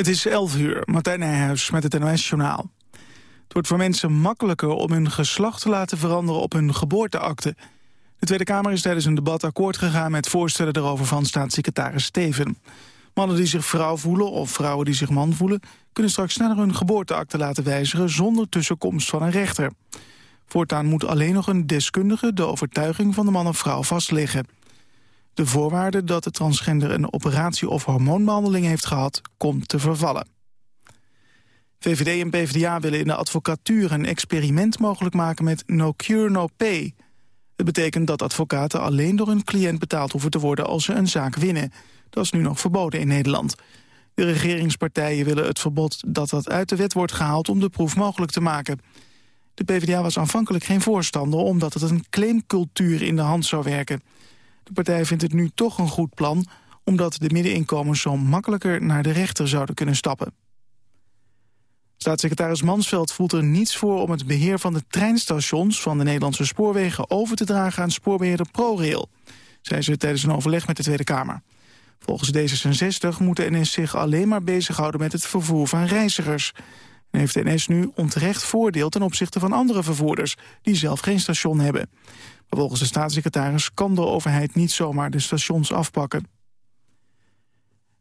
Het is 11 uur, Martijn Nijhuis met het NOS-journaal. Het wordt voor mensen makkelijker om hun geslacht te laten veranderen op hun geboorteakte. De Tweede Kamer is tijdens een debat akkoord gegaan met voorstellen daarover van staatssecretaris Steven. Mannen die zich vrouw voelen of vrouwen die zich man voelen... kunnen straks sneller hun geboorteakte laten wijzigen zonder tussenkomst van een rechter. Voortaan moet alleen nog een deskundige de overtuiging van de man of vrouw vastleggen. De voorwaarde dat de transgender een operatie of hormoonbehandeling heeft gehad, komt te vervallen. VVD en PvdA willen in de advocatuur een experiment mogelijk maken met no cure no pay. Het betekent dat advocaten alleen door een cliënt betaald hoeven te worden als ze een zaak winnen. Dat is nu nog verboden in Nederland. De regeringspartijen willen het verbod dat dat uit de wet wordt gehaald om de proef mogelijk te maken. De PvdA was aanvankelijk geen voorstander omdat het een claimcultuur in de hand zou werken. De partij vindt het nu toch een goed plan... omdat de middeninkomens zo makkelijker naar de rechter zouden kunnen stappen. Staatssecretaris Mansveld voelt er niets voor om het beheer van de treinstations van de Nederlandse spoorwegen over te dragen aan spoorbeheerder ProRail, zei ze tijdens een overleg met de Tweede Kamer. Volgens D66 moet de NS zich alleen maar bezighouden met het vervoer van reizigers. En heeft de NS nu onterecht voordeel ten opzichte van andere vervoerders die zelf geen station hebben. Volgens de staatssecretaris kan de overheid niet zomaar de stations afpakken.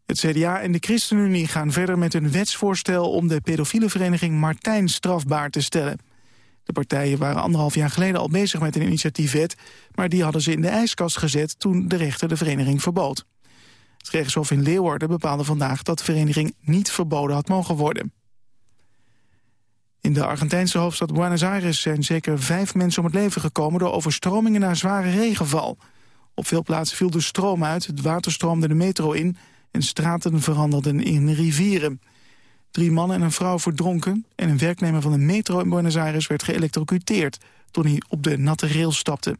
Het CDA en de ChristenUnie gaan verder met een wetsvoorstel... om de pedofiele vereniging Martijn strafbaar te stellen. De partijen waren anderhalf jaar geleden al bezig met een initiatiefwet... maar die hadden ze in de ijskast gezet toen de rechter de vereniging verbood. Het gerechtshof in Leeuwarden bepaalde vandaag dat de vereniging niet verboden had mogen worden. In de Argentijnse hoofdstad Buenos Aires zijn zeker vijf mensen om het leven gekomen... door overstromingen na zware regenval. Op veel plaatsen viel de stroom uit, het water stroomde de metro in... en straten veranderden in rivieren. Drie mannen en een vrouw verdronken... en een werknemer van de metro in Buenos Aires werd geëlectrocuteerd... toen hij op de natte rails stapte.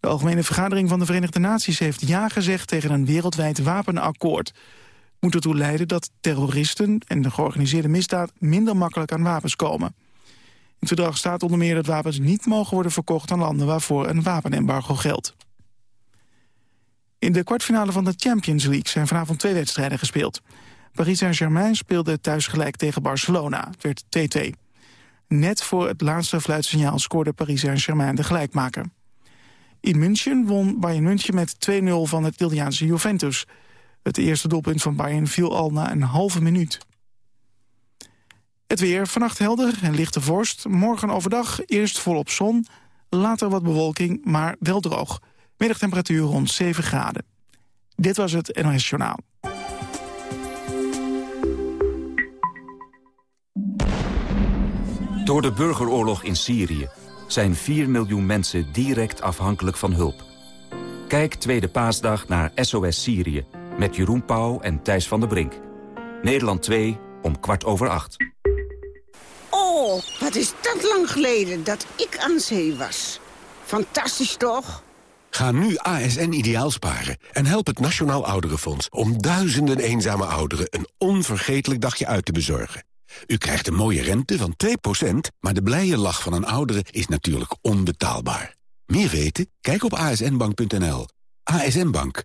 De Algemene Vergadering van de Verenigde Naties heeft ja gezegd... tegen een wereldwijd wapenakkoord moet ertoe leiden dat terroristen en de georganiseerde misdaad minder makkelijk aan wapens komen. In het verdrag staat onder meer dat wapens niet mogen worden verkocht aan landen waarvoor een wapenembargo geldt. In de kwartfinale van de Champions League zijn vanavond twee wedstrijden gespeeld. Paris Saint-Germain speelde thuis gelijk tegen Barcelona. Het werd 2-2. Net voor het laatste fluitsignaal scoorde Paris Saint-Germain de gelijkmaker. In München won Bayern München met 2-0 van het Italiaanse Juventus. Het eerste doelpunt van Bayern viel al na een halve minuut. Het weer, vannacht helder en lichte vorst. Morgen overdag eerst volop zon, later wat bewolking, maar wel droog. Middagtemperatuur rond 7 graden. Dit was het NOS Journaal. Door de burgeroorlog in Syrië zijn 4 miljoen mensen direct afhankelijk van hulp. Kijk Tweede Paasdag naar SOS Syrië met Jeroen Pauw en Thijs van der Brink. Nederland 2 om kwart over acht. Oh, wat is dat lang geleden dat ik aan zee was. Fantastisch toch? Ga nu ASN ideaal sparen en help het Nationaal Ouderenfonds... om duizenden eenzame ouderen een onvergetelijk dagje uit te bezorgen. U krijgt een mooie rente van 2%, maar de blije lach van een oudere is natuurlijk onbetaalbaar. Meer weten? Kijk op asnbank.nl. ASN Bank,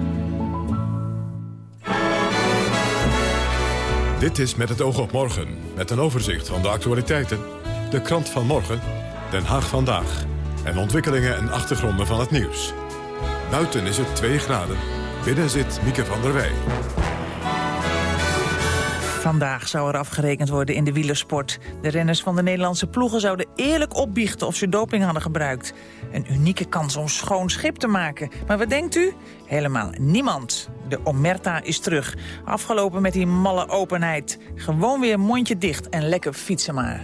Dit is Met het oog op morgen, met een overzicht van de actualiteiten, de krant van morgen, Den Haag vandaag en ontwikkelingen en achtergronden van het nieuws. Buiten is het 2 graden, binnen zit Mieke van der Wij. Vandaag zou er afgerekend worden in de wielersport. De renners van de Nederlandse ploegen zouden eerlijk opbiechten of ze doping hadden gebruikt. Een unieke kans om schoon schip te maken. Maar wat denkt u? Helemaal niemand. De Omerta is terug. Afgelopen met die malle openheid. Gewoon weer mondje dicht en lekker fietsen maar.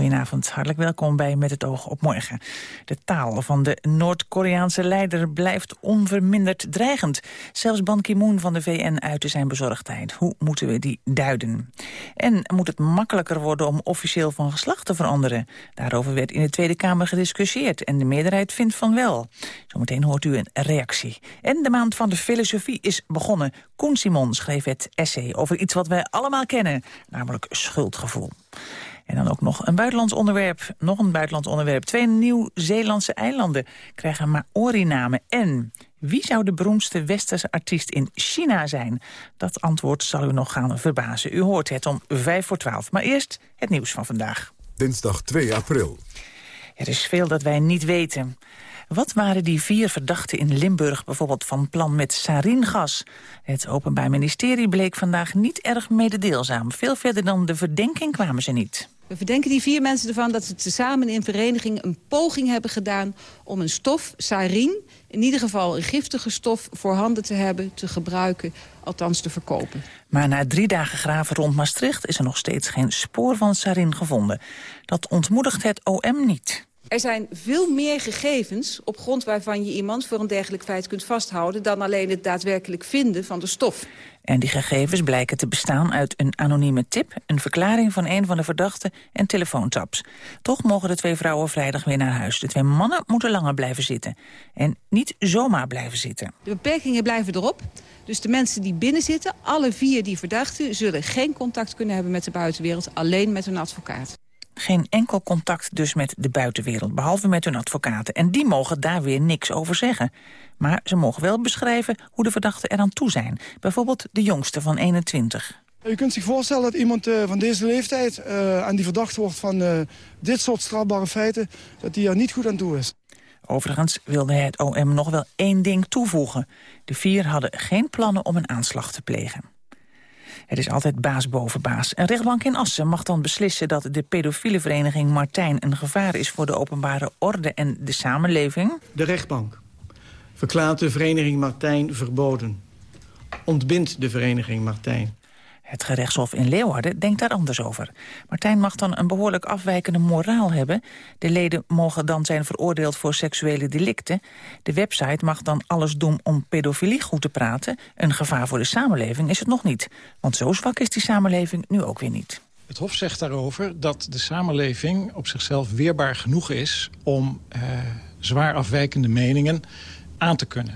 Goedenavond, hartelijk welkom bij Met het oog op morgen. De taal van de Noord-Koreaanse leider blijft onverminderd dreigend. Zelfs Ban Ki-moon van de VN uitte zijn bezorgdheid. Hoe moeten we die duiden? En moet het makkelijker worden om officieel van geslacht te veranderen? Daarover werd in de Tweede Kamer gediscussieerd en de meerderheid vindt van wel. Zometeen hoort u een reactie. En de maand van de filosofie is begonnen. Koen Simon schreef het essay over iets wat wij allemaal kennen, namelijk schuldgevoel. En dan ook nog een buitenlands onderwerp. Nog een buitenlands onderwerp. Twee Nieuw-Zeelandse eilanden krijgen Maori-namen. En wie zou de beroemdste westerse artiest in China zijn? Dat antwoord zal u nog gaan verbazen. U hoort het om vijf voor twaalf. Maar eerst het nieuws van vandaag. Dinsdag 2 april. Er is veel dat wij niet weten. Wat waren die vier verdachten in Limburg bijvoorbeeld van plan met saringas? Het Openbaar Ministerie bleek vandaag niet erg mededeelzaam. Veel verder dan de verdenking kwamen ze niet. We verdenken die vier mensen ervan dat ze tezamen in vereniging een poging hebben gedaan om een stof, sarin, in ieder geval een giftige stof, voorhanden te hebben, te gebruiken, althans te verkopen. Maar na drie dagen graven rond Maastricht is er nog steeds geen spoor van sarin gevonden. Dat ontmoedigt het OM niet. Er zijn veel meer gegevens op grond waarvan je iemand voor een dergelijk feit kunt vasthouden... dan alleen het daadwerkelijk vinden van de stof. En die gegevens blijken te bestaan uit een anonieme tip... een verklaring van een van de verdachten en telefoontaps. Toch mogen de twee vrouwen vrijdag weer naar huis. De twee mannen moeten langer blijven zitten. En niet zomaar blijven zitten. De beperkingen blijven erop. Dus de mensen die binnen zitten, alle vier die verdachten... zullen geen contact kunnen hebben met de buitenwereld, alleen met hun advocaat. Geen enkel contact dus met de buitenwereld, behalve met hun advocaten. En die mogen daar weer niks over zeggen. Maar ze mogen wel beschrijven hoe de verdachten eraan toe zijn. Bijvoorbeeld de jongste van 21. U kunt zich voorstellen dat iemand uh, van deze leeftijd... Uh, aan die verdacht wordt van uh, dit soort strafbare feiten... dat die er niet goed aan toe is. Overigens wilde het OM nog wel één ding toevoegen. De vier hadden geen plannen om een aanslag te plegen. Het is altijd baas boven baas. Een rechtbank in Assen mag dan beslissen dat de pedofiele vereniging Martijn een gevaar is voor de openbare orde en de samenleving. De rechtbank verklaart de vereniging Martijn verboden. Ontbindt de vereniging Martijn. Het gerechtshof in Leeuwarden denkt daar anders over. Martijn mag dan een behoorlijk afwijkende moraal hebben. De leden mogen dan zijn veroordeeld voor seksuele delicten. De website mag dan alles doen om pedofilie goed te praten. Een gevaar voor de samenleving is het nog niet. Want zo zwak is die samenleving nu ook weer niet. Het Hof zegt daarover dat de samenleving op zichzelf weerbaar genoeg is... om eh, zwaar afwijkende meningen aan te kunnen.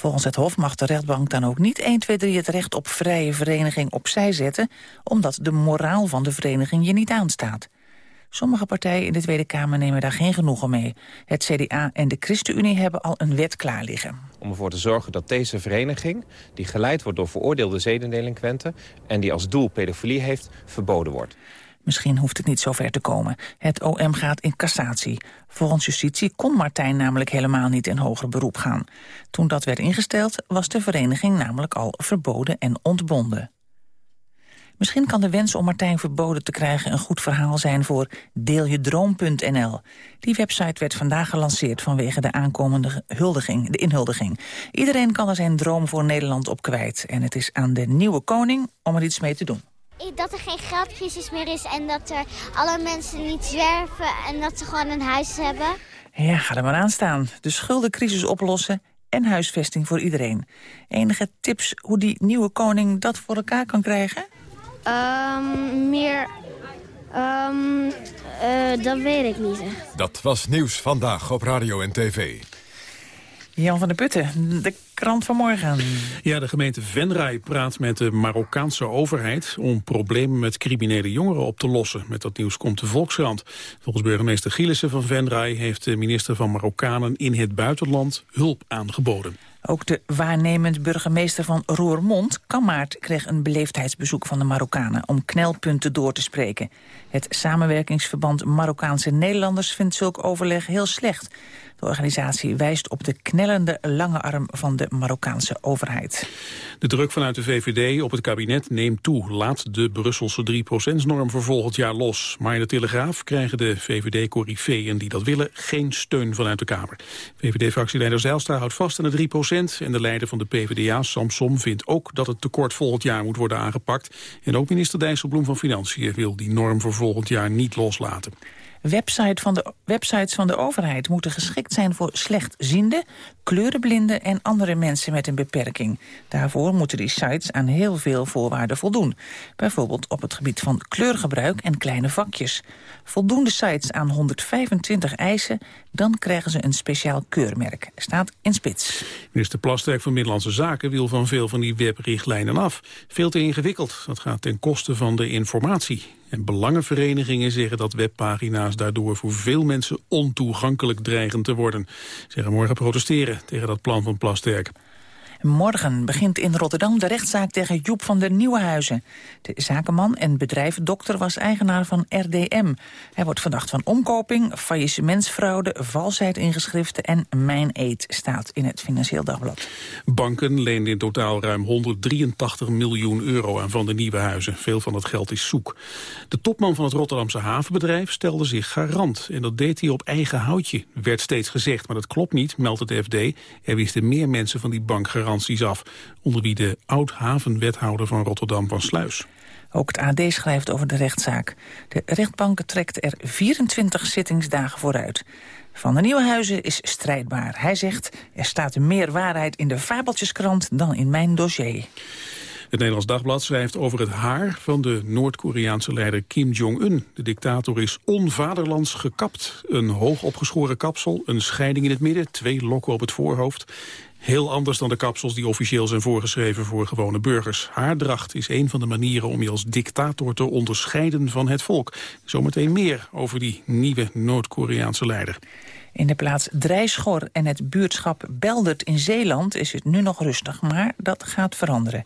Volgens het Hof mag de rechtbank dan ook niet 1, 2, 3 het recht op vrije vereniging opzij zetten... omdat de moraal van de vereniging je niet aanstaat. Sommige partijen in de Tweede Kamer nemen daar geen genoegen mee. Het CDA en de ChristenUnie hebben al een wet klaar liggen. Om ervoor te zorgen dat deze vereniging, die geleid wordt door veroordeelde zedendelinquenten... en die als doel pedofilie heeft, verboden wordt. Misschien hoeft het niet zo ver te komen. Het OM gaat in cassatie. Volgens justitie kon Martijn namelijk helemaal niet in hoger beroep gaan. Toen dat werd ingesteld was de vereniging namelijk al verboden en ontbonden. Misschien kan de wens om Martijn verboden te krijgen een goed verhaal zijn voor deeljedroom.nl. Die website werd vandaag gelanceerd vanwege de aankomende huldiging, de inhuldiging. Iedereen kan er zijn droom voor Nederland op kwijt. En het is aan de nieuwe koning om er iets mee te doen dat er geen geldcrisis meer is en dat er alle mensen niet zwerven en dat ze gewoon een huis hebben. Ja, ga er maar aan staan. De schuldencrisis oplossen en huisvesting voor iedereen. Enige tips hoe die nieuwe koning dat voor elkaar kan krijgen? Um, meer... Um, uh, dat weet ik niet echt. Dat was Nieuws Vandaag op Radio en TV. Jan van der Putten, de krant van morgen. Ja, de gemeente Venray praat met de Marokkaanse overheid... om problemen met criminele jongeren op te lossen. Met dat nieuws komt de Volkskrant. Volgens burgemeester Gielissen van Venray... heeft de minister van Marokkanen in het buitenland hulp aangeboden. Ook de waarnemend burgemeester van Roermond, Kammaert, kreeg een beleefdheidsbezoek van de Marokkanen om knelpunten door te spreken. Het samenwerkingsverband Marokkaanse Nederlanders vindt zulk overleg heel slecht. De organisatie wijst op de knellende lange arm van de Marokkaanse overheid. De druk vanuit de VVD op het kabinet neemt toe. Laat de Brusselse 3%-norm voor volgend jaar los. Maar in de Telegraaf krijgen de VVD-corifeeën die dat willen geen steun vanuit de Kamer. VVD-fractieleider Zijlstra houdt vast aan de 3% en de leider van de PvdA, Samsom, vindt ook dat het tekort volgend jaar moet worden aangepakt. En ook minister Dijsselbloem van Financiën wil die norm voor volgend jaar niet loslaten. Website van de, websites van de overheid moeten geschikt zijn voor slechtzienden, kleurenblinden en andere mensen met een beperking. Daarvoor moeten die sites aan heel veel voorwaarden voldoen. Bijvoorbeeld op het gebied van kleurgebruik en kleine vakjes. Voldoen de sites aan 125 eisen, dan krijgen ze een speciaal keurmerk. Staat in spits. Minister Plasterk van Middellandse Zaken wil van veel van die webrichtlijnen af. Veel te ingewikkeld. Dat gaat ten koste van de informatie. En belangenverenigingen zeggen dat webpagina's daardoor voor veel mensen ontoegankelijk dreigen te worden. Ze gaan morgen protesteren tegen dat plan van Plasterk. Morgen begint in Rotterdam de rechtszaak tegen Joep van der Nieuwenhuizen. De zakenman en bedrijfdokter was eigenaar van RDM. Hij wordt verdacht van omkoping, faillissementsfraude, valsheid in geschriften en mijn eet staat in het Financieel Dagblad. Banken leenden in totaal ruim 183 miljoen euro aan Van der Nieuwenhuizen. Veel van dat geld is zoek. De topman van het Rotterdamse havenbedrijf stelde zich garant. En dat deed hij op eigen houtje, werd steeds gezegd. Maar dat klopt niet, meldt het FD. Er wisten meer mensen van die bank garant af, onder wie de oud-havenwethouder van Rotterdam van Sluis. Ook het AD schrijft over de rechtszaak. De rechtbank trekt er 24 zittingsdagen vooruit. Van de Nieuwenhuizen is strijdbaar. Hij zegt, er staat meer waarheid in de fabeltjeskrant dan in mijn dossier. Het Nederlands Dagblad schrijft over het haar van de Noord-Koreaanse leider Kim Jong-un. De dictator is onvaderlands gekapt. Een hoog opgeschoren kapsel, een scheiding in het midden, twee lokken op het voorhoofd. Heel anders dan de kapsels die officieel zijn voorgeschreven voor gewone burgers. Haardracht is een van de manieren om je als dictator te onderscheiden van het volk. Zometeen meer over die nieuwe Noord-Koreaanse leider. In de plaats Drijschor en het buurtschap Beldert in Zeeland is het nu nog rustig, maar dat gaat veranderen.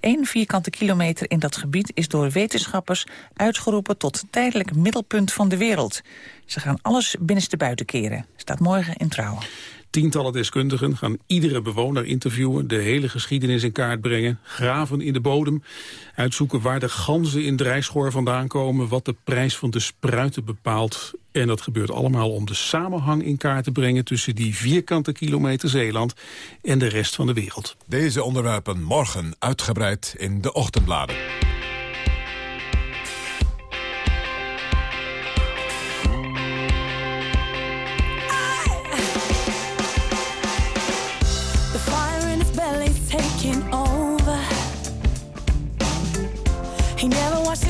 Eén vierkante kilometer in dat gebied is door wetenschappers uitgeroepen tot tijdelijk middelpunt van de wereld. Ze gaan alles binnenste buiten keren. Staat morgen in Trouw. Tientallen deskundigen gaan iedere bewoner interviewen... de hele geschiedenis in kaart brengen, graven in de bodem... uitzoeken waar de ganzen in Drijschoor vandaan komen... wat de prijs van de spruiten bepaalt. En dat gebeurt allemaal om de samenhang in kaart te brengen... tussen die vierkante kilometer Zeeland en de rest van de wereld. Deze onderwerpen morgen uitgebreid in de ochtendbladen.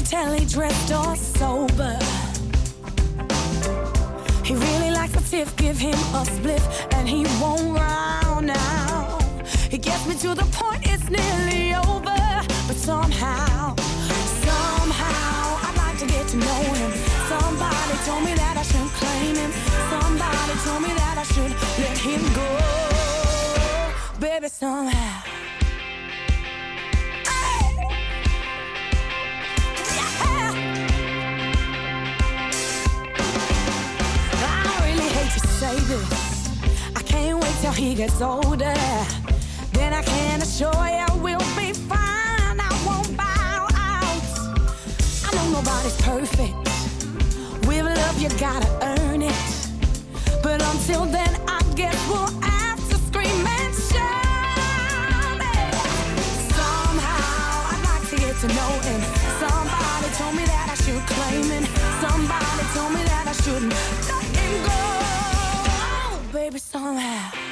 Telly dressed or sober. He really likes a tiff, give him a spliff, and he won't round now. He gets me to the point, it's nearly over, but somehow, somehow, I'd like to get to know him. Somebody told me that I shouldn't claim him. Somebody told me that I should let him go. Baby, somehow. He gets older. Then I can assure you we'll be fine. I won't bow out. I know nobody's perfect. With love, you gotta earn it. But until then, I guess we'll have to scream and shout it. Somehow, I'd like to get to know him. Somebody told me that I should claim him. Somebody told me that I shouldn't let him go oh, baby, somehow.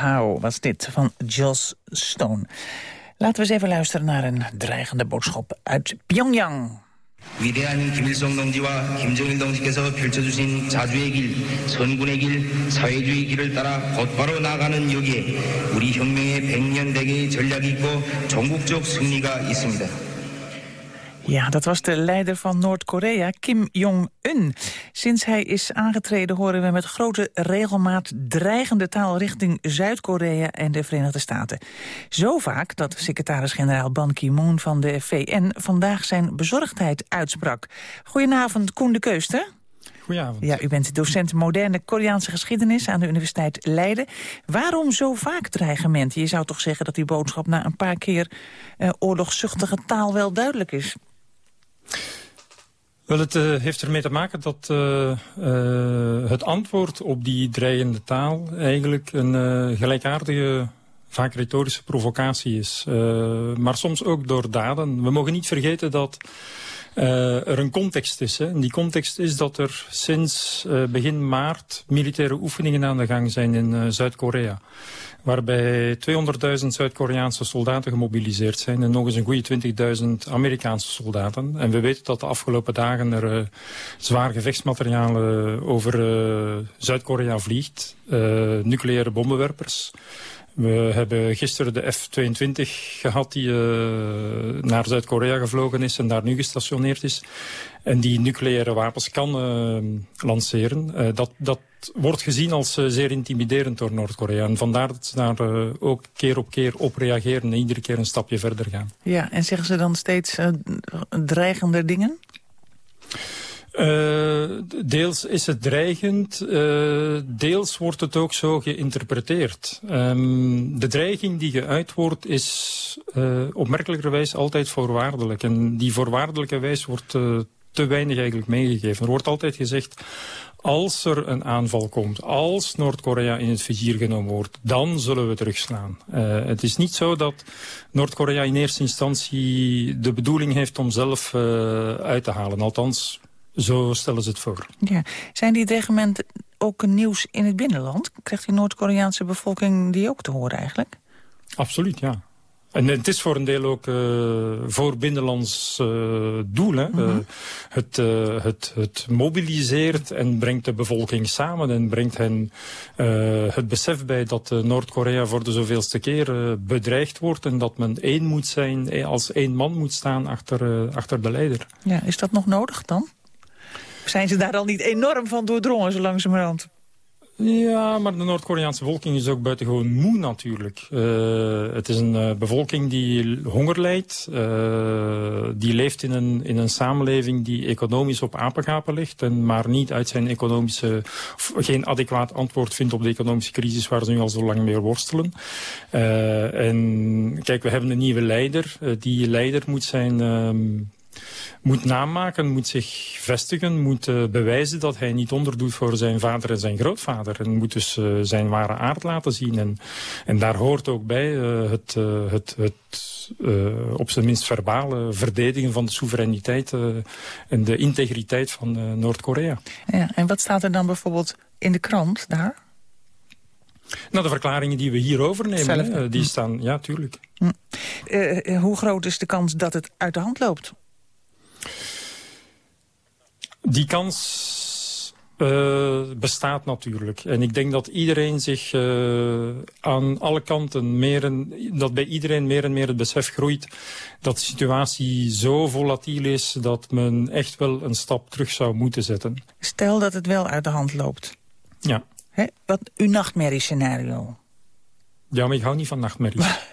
Somehow was dit van Joss Stone. Laten we eens even luisteren naar een dreigende boodschap uit Pyongyang. 위대한 김일성 동지와 김정일 동지께서 펼쳐주신 자주의 길, 선군의 길, 사회주의 길을 따라 곧바로 나가는 여기에 우리 혁명의 백년 대계의 전략이 있고 전국적 승리가 있습니다. Ja, dat was de leider van Noord-Korea, Kim Jong-un. Sinds hij is aangetreden horen we met grote regelmaat dreigende taal richting Zuid-Korea en de Verenigde Staten. Zo vaak dat secretaris-generaal Ban Ki-moon van de VN vandaag zijn bezorgdheid uitsprak. Goedenavond, Koen de Keuster. Goedenavond. Ja, u bent docent moderne Koreaanse geschiedenis aan de Universiteit Leiden. Waarom zo vaak dreigementen? Je zou toch zeggen dat die boodschap na een paar keer uh, oorlogszuchtige taal wel duidelijk is? Wel, het uh, heeft ermee te maken dat uh, uh, het antwoord op die dreigende taal eigenlijk een gelijkaardige, vaak retorische provocatie is. maar soms ook door daden. We mogen niet vergeten dat er een context is. En die context is dat er sinds begin maart militaire oefeningen aan de gang zijn in Zuid-Korea waarbij 200.000 Zuid-Koreaanse soldaten gemobiliseerd zijn en nog eens een goede 20.000 Amerikaanse soldaten. En we weten dat de afgelopen dagen er zwaar gevechtsmateriaal over Zuid-Korea vliegt, nucleaire bommenwerpers. We hebben gisteren de F-22 gehad die uh, naar Zuid-Korea gevlogen is en daar nu gestationeerd is. En die nucleaire wapens kan uh, lanceren. Uh, dat, dat wordt gezien als zeer intimiderend door Noord-Korea. En vandaar dat ze daar ook keer op keer op reageren en iedere keer een stapje verder gaan. Ja, en zeggen ze dan steeds dreigende dingen? Uh, deels is het dreigend, uh, deels wordt het ook zo geïnterpreteerd. Um, de dreiging die geuit wordt is uh, opmerkelijkerwijs altijd voorwaardelijk. En die voorwaardelijke wijs wordt te weinig eigenlijk meegegeven. Er wordt altijd gezegd, als er een aanval komt, als Noord-Korea in het vizier genomen wordt, dan zullen we terugslaan. Uh, het is niet zo dat Noord-Korea in eerste instantie de bedoeling heeft om zelf uit te halen. Althans, zo stellen ze het voor. Ja. Zijn die dreigementen ook nieuws in het binnenland? Krijgt die Noord-Koreaanse bevolking die ook te horen eigenlijk? Absoluut, ja. En het is voor een deel ook uh, voor binnenlands uh, doel. Hè? Mm -hmm. uh, het, het, het mobiliseert en brengt de bevolking samen en brengt hen het besef bij dat Noord-Korea voor de zoveelste keer bedreigd wordt en dat men één moet zijn, als één man moet staan achter, achter de leider. Ja, is dat nog nodig dan? Zijn ze daar al niet enorm van doordrongen zo langzamerhand? Ja, maar de Noord-Koreaanse bevolking is ook buitengewoon moe natuurlijk. Uh, het is een uh, bevolking die honger lijdt. Uh, die leeft in een, in een samenleving die economisch op apengapen ligt. En maar niet uit zijn economische... geen adequaat antwoord vindt op de economische crisis waar ze nu al zo lang mee worstelen. en kijk, we hebben een nieuwe leider. die leider moet zijn... Moet namaken, moet zich vestigen, moet uh, bewijzen dat hij niet onderdoet voor zijn vader en zijn grootvader. En moet dus uh, zijn ware aard laten zien. En, en daar hoort ook bij uh, het, het, het op zijn minst verbale verdedigen van de soevereiniteit en de integriteit van Noord-Korea. Ja, en wat staat er dan bijvoorbeeld in de krant daar? Nou, de verklaringen die we hier overnemen, hè, die staan, ja, tuurlijk. Hm. hoe groot is de kans dat het uit de hand loopt? Die kans uh, bestaat natuurlijk. En ik denk dat iedereen zich uh, aan alle kanten meer en, dat bij iedereen meer en meer het besef groeit dat de situatie zo volatiel is dat men echt wel een stap terug zou moeten zetten. Stel dat het wel uit de hand loopt. Ja. Hè? Wat uw nachtmerriescenario? Ja, maar ik hou niet van nachtmerries.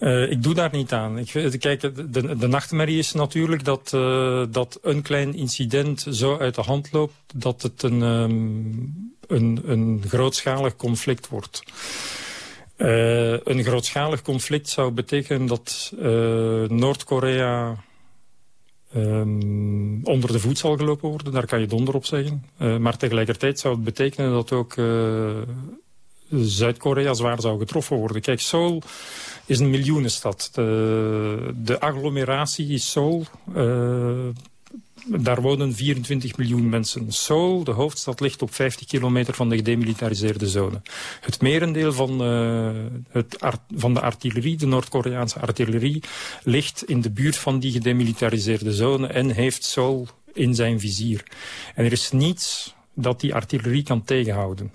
Uh, ik doe daar niet aan. Ik, kijk, de, de nachtmerrie is natuurlijk dat, uh, dat een klein incident zo uit de hand loopt... dat het een, um, een, een grootschalig conflict wordt. Uh, een grootschalig conflict zou betekenen dat Noord-Korea... Um, onder de voet zal gelopen worden, daar kan je donder op zeggen. maar tegelijkertijd zou het betekenen dat ook Zuid-Korea zwaar zou getroffen worden. Kijk, Seoul is een miljoenenstad. De, de agglomeratie Seoul uh, daar wonen 24 miljoen mensen. Seoul, de hoofdstad, ligt op 50 kilometer van de gedemilitariseerde zone. Het merendeel van, uh, het van de artillerie, de Noord-Koreaanse artillerie, ligt in de buurt van die gedemilitariseerde zone en heeft Seoul in zijn vizier. En er is niets dat die artillerie kan tegenhouden.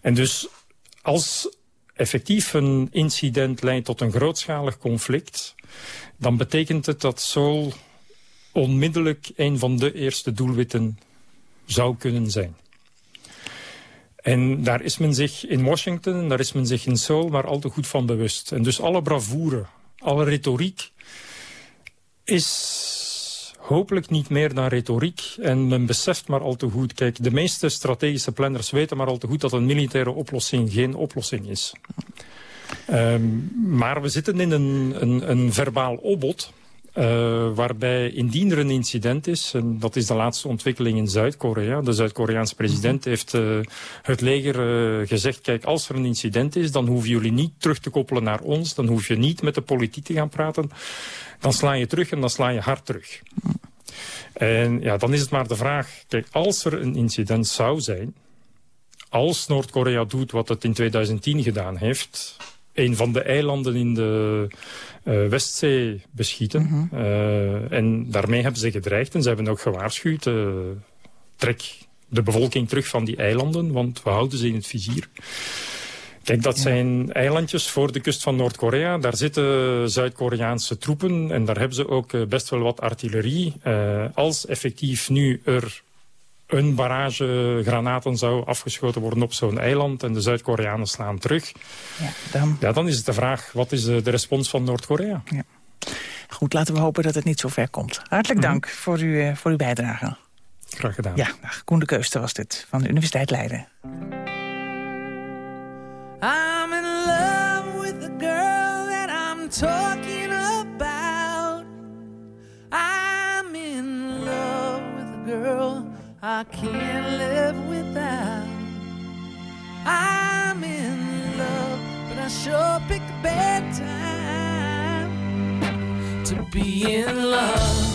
En dus als effectief een incident leidt tot een grootschalig conflict... dan betekent het dat Seoul onmiddellijk een van de eerste doelwitten zou kunnen zijn. En daar is men zich in Washington, daar is men zich in Seoul maar al te goed van bewust. En dus alle bravoure, alle retoriek is hopelijk niet meer dan retoriek. En men beseft maar al te goed... Kijk, de meeste strategische planners weten maar al te goed... dat een militaire oplossing geen oplossing is. Um, maar we zitten in een, een, een verbaal opbod... Uh, waarbij indien er een incident is, en dat is de laatste ontwikkeling in Zuid-Korea. De Zuid-Koreaanse president mhm. heeft uh, het leger uh, gezegd, kijk, als er een incident is, dan hoeven jullie niet terug te koppelen naar ons. Dan hoef je niet met de politiek te gaan praten. Dan sla je terug en dan sla je hard terug. En ja, dan is het maar de vraag, kijk, als er een incident zou zijn, als Noord-Korea doet wat het in 2010 gedaan heeft, een van de eilanden in de uh, Westzee beschieten. Mhm. uh, en daarmee hebben ze gedreigd en ze hebben ook gewaarschuwd... Uh, trek de bevolking terug van die eilanden, want we houden ze in het vizier. Kijk, dat zijn eilandjes voor de kust van Noord-Korea. Daar zitten Zuid-Koreaanse troepen en daar hebben ze ook best wel wat artillerie. Uh, als effectief nu er een barrage granaten zou afgeschoten worden op zo'n eiland en de Zuid-Koreanen slaan terug. Ja dan... ja, dan is het de vraag, wat is de, respons van Noord-Korea? Ja. Goed, laten we hopen dat het niet zo ver komt. Hartelijk mhm. dank voor, u, uh, voor uw bijdrage. Graag gedaan. Ja, Koen de Keuster was dit, van de Universiteit Leiden. I'm in love with the girl that I'm talking about. I'm in love with the girl I can't live without. I'm in love, but I sure pick a bad time to be in love.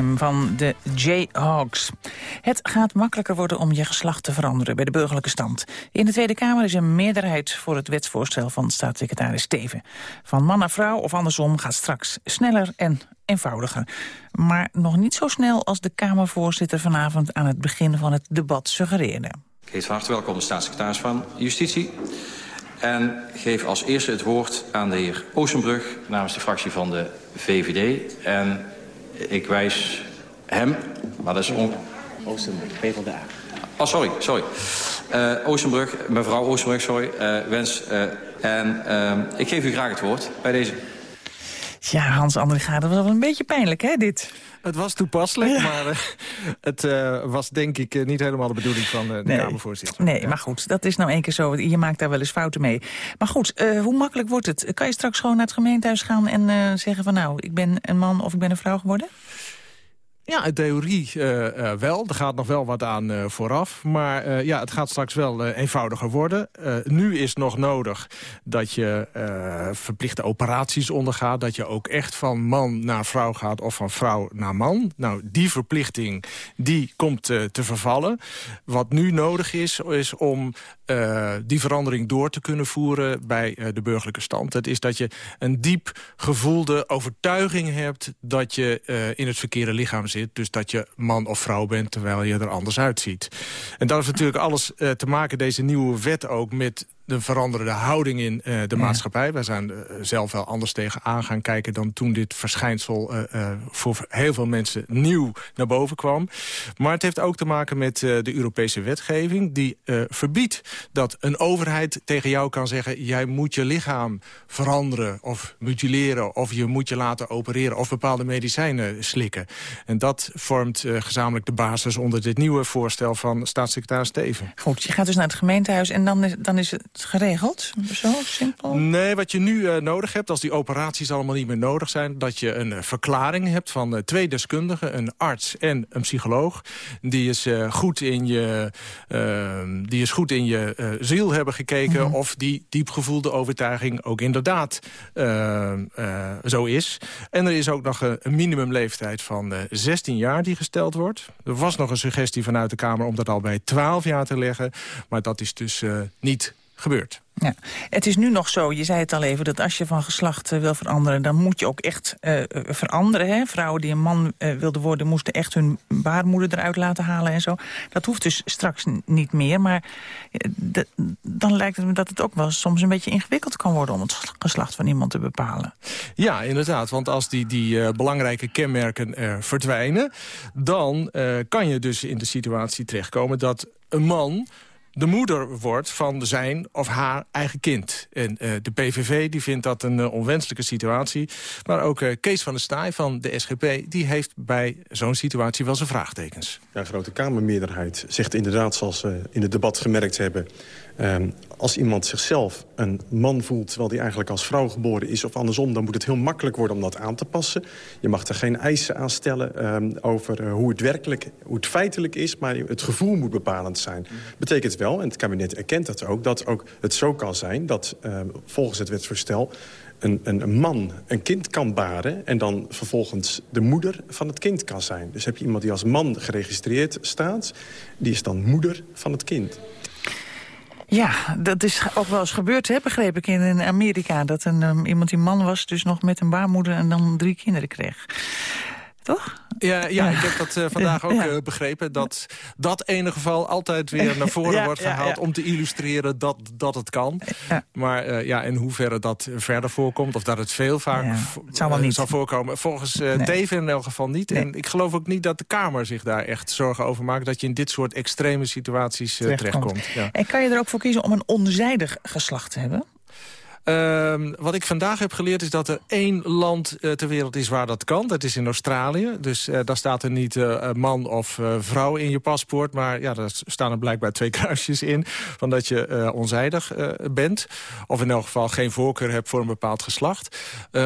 Van de Jayhawks. Het gaat makkelijker worden om je geslacht te veranderen bij de burgerlijke stand. In de Tweede Kamer is een meerderheid voor het wetsvoorstel van staatssecretaris Steven. Van man naar vrouw of andersom gaat straks sneller en eenvoudiger. Maar nog niet zo snel als de Kamervoorzitter vanavond aan het begin van het debat suggereerde. Heet van harte welkom de staatssecretaris van Justitie. En geef als eerste het woord aan de heer Oostenbrug namens de fractie van de VVD. En ik wijs hem, maar dat is on... Oostenbrug, PvdA. Oh, sorry, sorry. Uh, Oostenbrug, mevrouw Oostenbrug, sorry, uh, wens... Uh, en ik geef u graag het woord bij deze. Ja, Hans Andringa, dat was wel een beetje pijnlijk, hè, dit? Het was toepasselijk, maar uh, het uh, was denk ik uh, niet helemaal de bedoeling van de nee. Kamervoorzitter. Nee, ja. maar goed, dat is nou één keer zo. Je maakt daar wel eens fouten mee. Maar goed, hoe makkelijk wordt het? Kan je straks gewoon naar het gemeentehuis gaan en zeggen van... nou, ik ben een man of ik ben een vrouw geworden? Ja, in theorie uh, uh, wel. Er gaat nog wel wat aan uh, vooraf. Maar ja, het gaat straks wel eenvoudiger worden. nu is nog nodig dat je verplichte operaties ondergaat. Dat je ook echt van man naar vrouw gaat of van vrouw naar man. Nou, die verplichting die komt te vervallen. Wat nu nodig is, is om die verandering door te kunnen voeren bij de burgerlijke stand. Het is dat je een diep gevoelde overtuiging hebt dat je in het verkeerde lichaam zit dus dat je man of vrouw bent terwijl je er anders uitziet. En dat heeft natuurlijk alles uh, te maken, deze nieuwe wet ook... met de veranderde houding in uh, de maatschappij. Wij zijn uh, zelf wel anders tegenaan gaan kijken... dan toen dit verschijnsel uh, voor heel veel mensen nieuw naar boven kwam. Maar het heeft ook te maken met de Europese wetgeving... die verbiedt dat een overheid tegen jou kan zeggen... jij moet je lichaam veranderen of mutileren... of je moet je laten opereren of bepaalde medicijnen slikken. En dat vormt gezamenlijk de basis onder dit nieuwe voorstel... van staatssecretaris Steven. Goed, je gaat dus naar het gemeentehuis en dan is, dan is het geregeld? Zo simpel? Nee, wat je nu uh, nodig hebt, als die operaties allemaal niet meer nodig zijn... dat je een uh, verklaring hebt van uh, twee deskundigen, een arts en een psycholoog. Die is goed in je, die is goed in je ziel hebben gekeken... Mm -hmm. of die diepgevoelde overtuiging ook inderdaad zo is. En er is ook nog een, een minimumleeftijd van 16 jaar die gesteld wordt. Er was nog een suggestie vanuit de Kamer om dat al bij 12 jaar te leggen. Maar dat is dus niet gebeurt. Ja. Het is nu nog zo, je zei het al even, dat als je van geslacht uh, wil veranderen... dan moet je ook echt uh, veranderen. Hè? Vrouwen die een man uh, wilden worden... moesten echt hun baarmoeder eruit laten halen en zo. Dat hoeft dus straks niet meer. Maar dan lijkt het me dat het ook wel soms een beetje ingewikkeld kan worden... om het geslacht van iemand te bepalen. Ja, inderdaad. Want als die, die belangrijke kenmerken verdwijnen... dan kan je dus in de situatie terechtkomen dat een man de moeder wordt van zijn of haar eigen kind. En uh, de PVV die vindt dat een uh, onwenselijke situatie. Maar ook uh, Kees van der Staaij van de SGP... die heeft bij zo'n situatie wel zijn vraagtekens. Ja, grote Kamermeerderheid zegt inderdaad, zoals we in het debat gemerkt hebben... Um, als iemand zichzelf een man voelt terwijl hij eigenlijk als vrouw geboren is... of andersom, dan moet het heel makkelijk worden om dat aan te passen. Je mag er geen eisen aan stellen um, over uh, hoe het werkelijk, hoe het feitelijk is... maar het gevoel moet bepalend zijn. Betekent wel, en het kabinet erkent dat ook... dat ook het zo kan zijn dat uh, volgens het wetsvoorstel... Een, een, een, man een kind kan baren... en dan vervolgens de moeder van het kind kan zijn. Dus heb je iemand die als man geregistreerd staat... die is dan moeder van het kind. Ja, dat is ook wel eens gebeurd, hè, begreep ik, in Amerika. Dat een, um, iemand die man was, dus nog met een baarmoeder en dan drie kinderen kreeg. Toch? Ja, ja, ik heb dat uh, vandaag ook uh, begrepen. Dat dat ene geval altijd weer naar voren ja, wordt gehaald... om te illustreren dat, dat het kan. Maar uh, ja, in hoeverre dat verder voorkomt... of dat het veel vaak het zal, niet. zal voorkomen... volgens nee. Teven in elk geval niet. Nee. En ik geloof ook niet dat de Kamer zich daar echt zorgen over maakt... dat je in dit soort extreme situaties terechtkomt. terechtkomt. En kan je er ook voor kiezen om een onzijdig geslacht te hebben? Uh, wat ik vandaag heb geleerd is dat er één land uh, ter wereld is waar dat kan. Dat is in Australië. Dus uh, daar staat er niet uh, man of vrouw in je paspoort. Maar ja, daar staan er blijkbaar twee kruisjes in. Van dat je onzijdig bent. Of in elk geval geen voorkeur hebt voor een bepaald geslacht.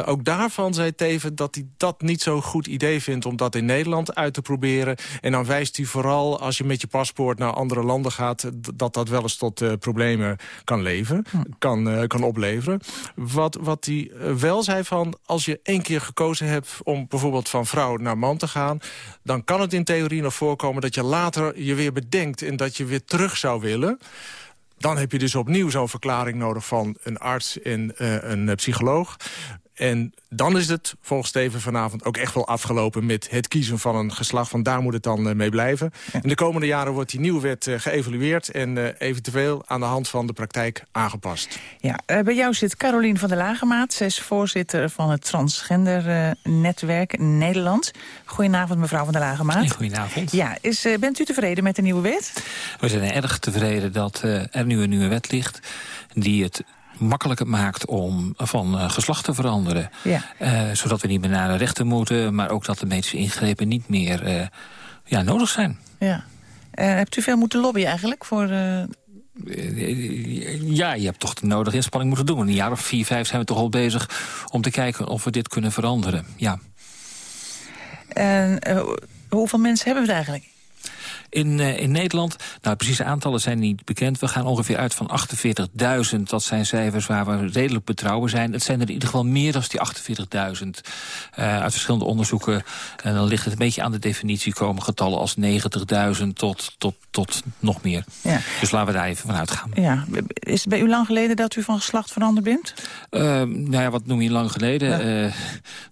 ook daarvan zei Teven dat hij dat niet zo'n goed idee vindt... om dat in Nederland uit te proberen. En dan wijst hij vooral als je met je paspoort naar andere landen gaat... dat dat wel eens tot problemen kan leven. Hm. Kan, kan opleveren. Wat, wat hij eh, wel zei van, als je één keer gekozen hebt... om bijvoorbeeld van vrouw naar man te gaan... dan kan het in theorie nog voorkomen dat je later je weer bedenkt... en dat je weer terug zou willen... Dan heb je dus opnieuw zo'n verklaring nodig van een arts en uh, een psycholoog. En dan is het volgens Steven vanavond ook echt wel afgelopen... met het kiezen van een geslacht. Van daar moet het dan uh, mee blijven. In de komende jaren wordt die nieuwe wet uh, geëvalueerd... en uh, eventueel aan de hand van de praktijk aangepast. Ja, bij jou zit Carolien van der Lagemaat. Zij is voorzitter van het Transgender Netwerk Nederland. Goedenavond, mevrouw van der Lagemaat. goedenavond. Ja, is, bent u tevreden met de nieuwe wet? We zijn erg tevreden dat er nu een nieuwe wet ligt... die het makkelijker maakt om van uh, geslacht te veranderen. Ja. Uh, zodat we niet meer naar de rechter moeten... maar ook dat de medische ingrepen niet meer uh, ja, nodig zijn. Ja. hebt u veel moeten lobbyen eigenlijk voor... Ja, je hebt toch de nodige inspanning moeten doen. Een jaar of vier, vijf zijn we toch al bezig om te kijken of we dit kunnen veranderen. Ja. En hoeveel mensen hebben we het eigenlijk? In, uh, in Nederland, nou precieze aantallen zijn niet bekend. We gaan ongeveer uit van 48.000. Dat zijn cijfers waar we redelijk betrouwen zijn. Het zijn er in ieder geval meer dan die 48.000. Uh, uit verschillende onderzoeken. En dan ligt het een beetje aan de definitie komen getallen als 90.000 tot, tot, tot nog meer. Ja. Dus laten we daar even van uitgaan. Ja. Is het bij u lang geleden dat u van geslacht veranderd bent? Uh, nou ja, wat noem je lang geleden? Ja.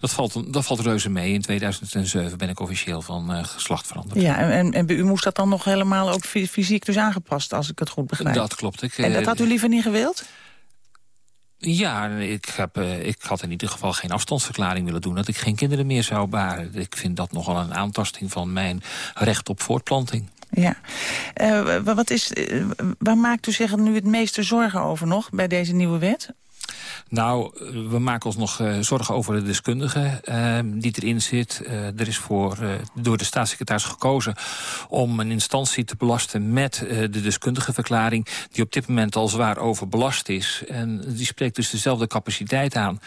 dat, valt, dat valt reuze mee. In 2007 ben ik officieel van geslacht veranderd. Ja, en, en bij u moest dat dan nog helemaal ook fysiek dus aangepast, als ik het goed begrijp. Dat klopt. Ik, en dat had u liever niet gewild? Ja, ik, heb, uh, ik had in ieder geval geen afstandsverklaring willen doen... dat ik geen kinderen meer zou baren. Ik vind dat nogal een aantasting van mijn recht op voortplanting. Ja. Uh, wat is, uh, waar maakt u zich nu het meeste zorgen over nog bij deze nieuwe wet? Nou, we maken ons nog uh, zorgen over de deskundige uh, die erin zit. Uh, er is voor, door de staatssecretaris gekozen om een instantie te belasten met de deskundige verklaring die op dit moment al zwaar overbelast is. En die spreekt dus dezelfde capaciteit aan.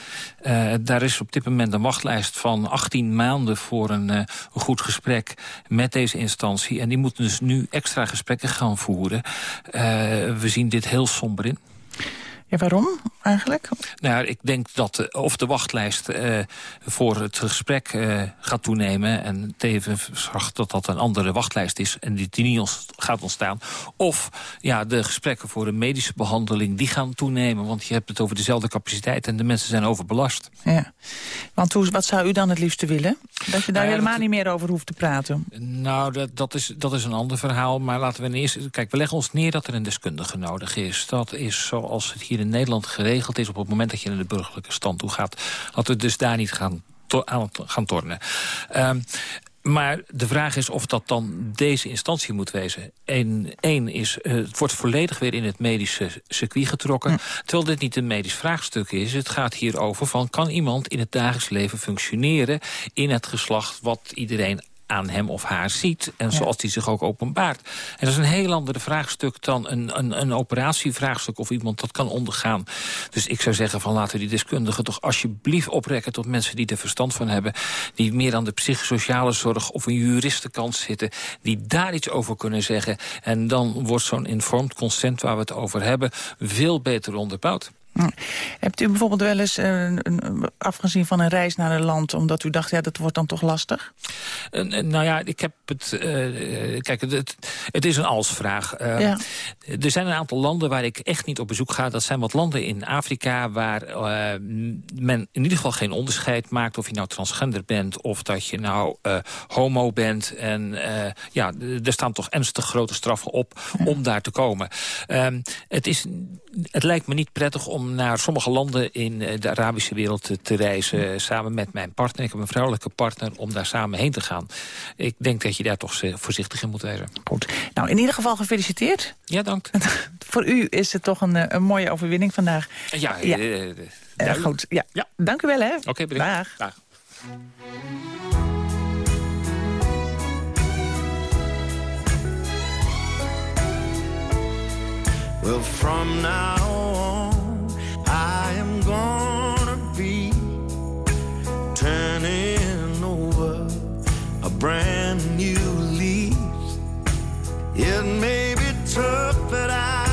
daar is op dit moment een wachtlijst van 18 maanden voor een, een goed gesprek met deze instantie. En die moeten dus nu extra gesprekken gaan voeren. we zien dit heel somber in. Ja, waarom eigenlijk? Nou, ik denk dat of de wachtlijst uh, voor het gesprek uh, gaat toenemen... en tevens dat dat een andere wachtlijst is... en die, die niet gaat ontstaan. Of ja, de gesprekken voor een medische behandeling... die gaan toenemen, want je hebt het over dezelfde capaciteit... en de mensen zijn overbelast. Ja. Want hoe, wat zou u dan het liefste willen? Dat je daar nou, helemaal dat... niet meer over hoeft te praten? Nou, dat, dat, is, dat is een ander verhaal. Maar laten we eerst... Kijk, we leggen ons neer dat er een deskundige nodig is. Dat is zoals het hier in Nederland geregeld is... op het moment dat je naar de burgerlijke stand toe gaat... dat we dus daar niet gaan, to aan gaan tornen. Um, maar de vraag is of dat dan deze instantie moet wezen. Eén is, uh, het wordt volledig weer in het medische circuit getrokken. Hm. Terwijl dit niet een medisch vraagstuk is. Het gaat hier over van, kan iemand in het dagelijks leven functioneren... in het geslacht wat iedereen aan hem of haar ziet. En zoals die zich ook openbaart. En dat is een heel ander vraagstuk dan een, een, een operatievraagstuk... of iemand dat kan ondergaan. Dus ik zou zeggen van laten we die deskundigen toch alsjeblieft oprekken... tot mensen die er verstand van hebben. Die meer aan de psychosociale zorg of een juristenkant zitten. Die daar iets over kunnen zeggen. En dan wordt zo'n informed consent waar we het over hebben... veel beter onderbouwd. Hm. Hebt u bijvoorbeeld wel eens uh, afgezien van een reis naar een land... omdat u dacht, ja, dat wordt dan toch lastig? Uh, nou ja, ik heb het... Uh, kijk, het, het, is een alsvraag. Ja. Er zijn een aantal landen waar ik echt niet op bezoek ga. Dat zijn wat landen in Afrika waar men in ieder geval geen onderscheid maakt... of je nou transgender bent of dat je nou homo bent. En ja, er staan toch ernstig grote straffen op ja. om daar te komen. Ehm, het, is, het lijkt me niet prettig om naar sommige landen in eh, de Arabische wereld te, reizen... Eh, samen met mijn partner. Ik heb een vrouwelijke partner om daar samen heen te gaan. Ik denk dat je daar toch voorzichtig in moet wezen. Goed. Nou, in ieder geval gefeliciteerd. Ja, dank. Voor u is het toch een, eh, een mooie overwinning vandaag. Ja, ja. Uh, uh, goed. Ja. ja. Dank u wel, hè. Oké, okay, bedankt. Dag. Dag. Well, from now on, I am gonna be turning over a brand new leaf. It may be tough, but I'll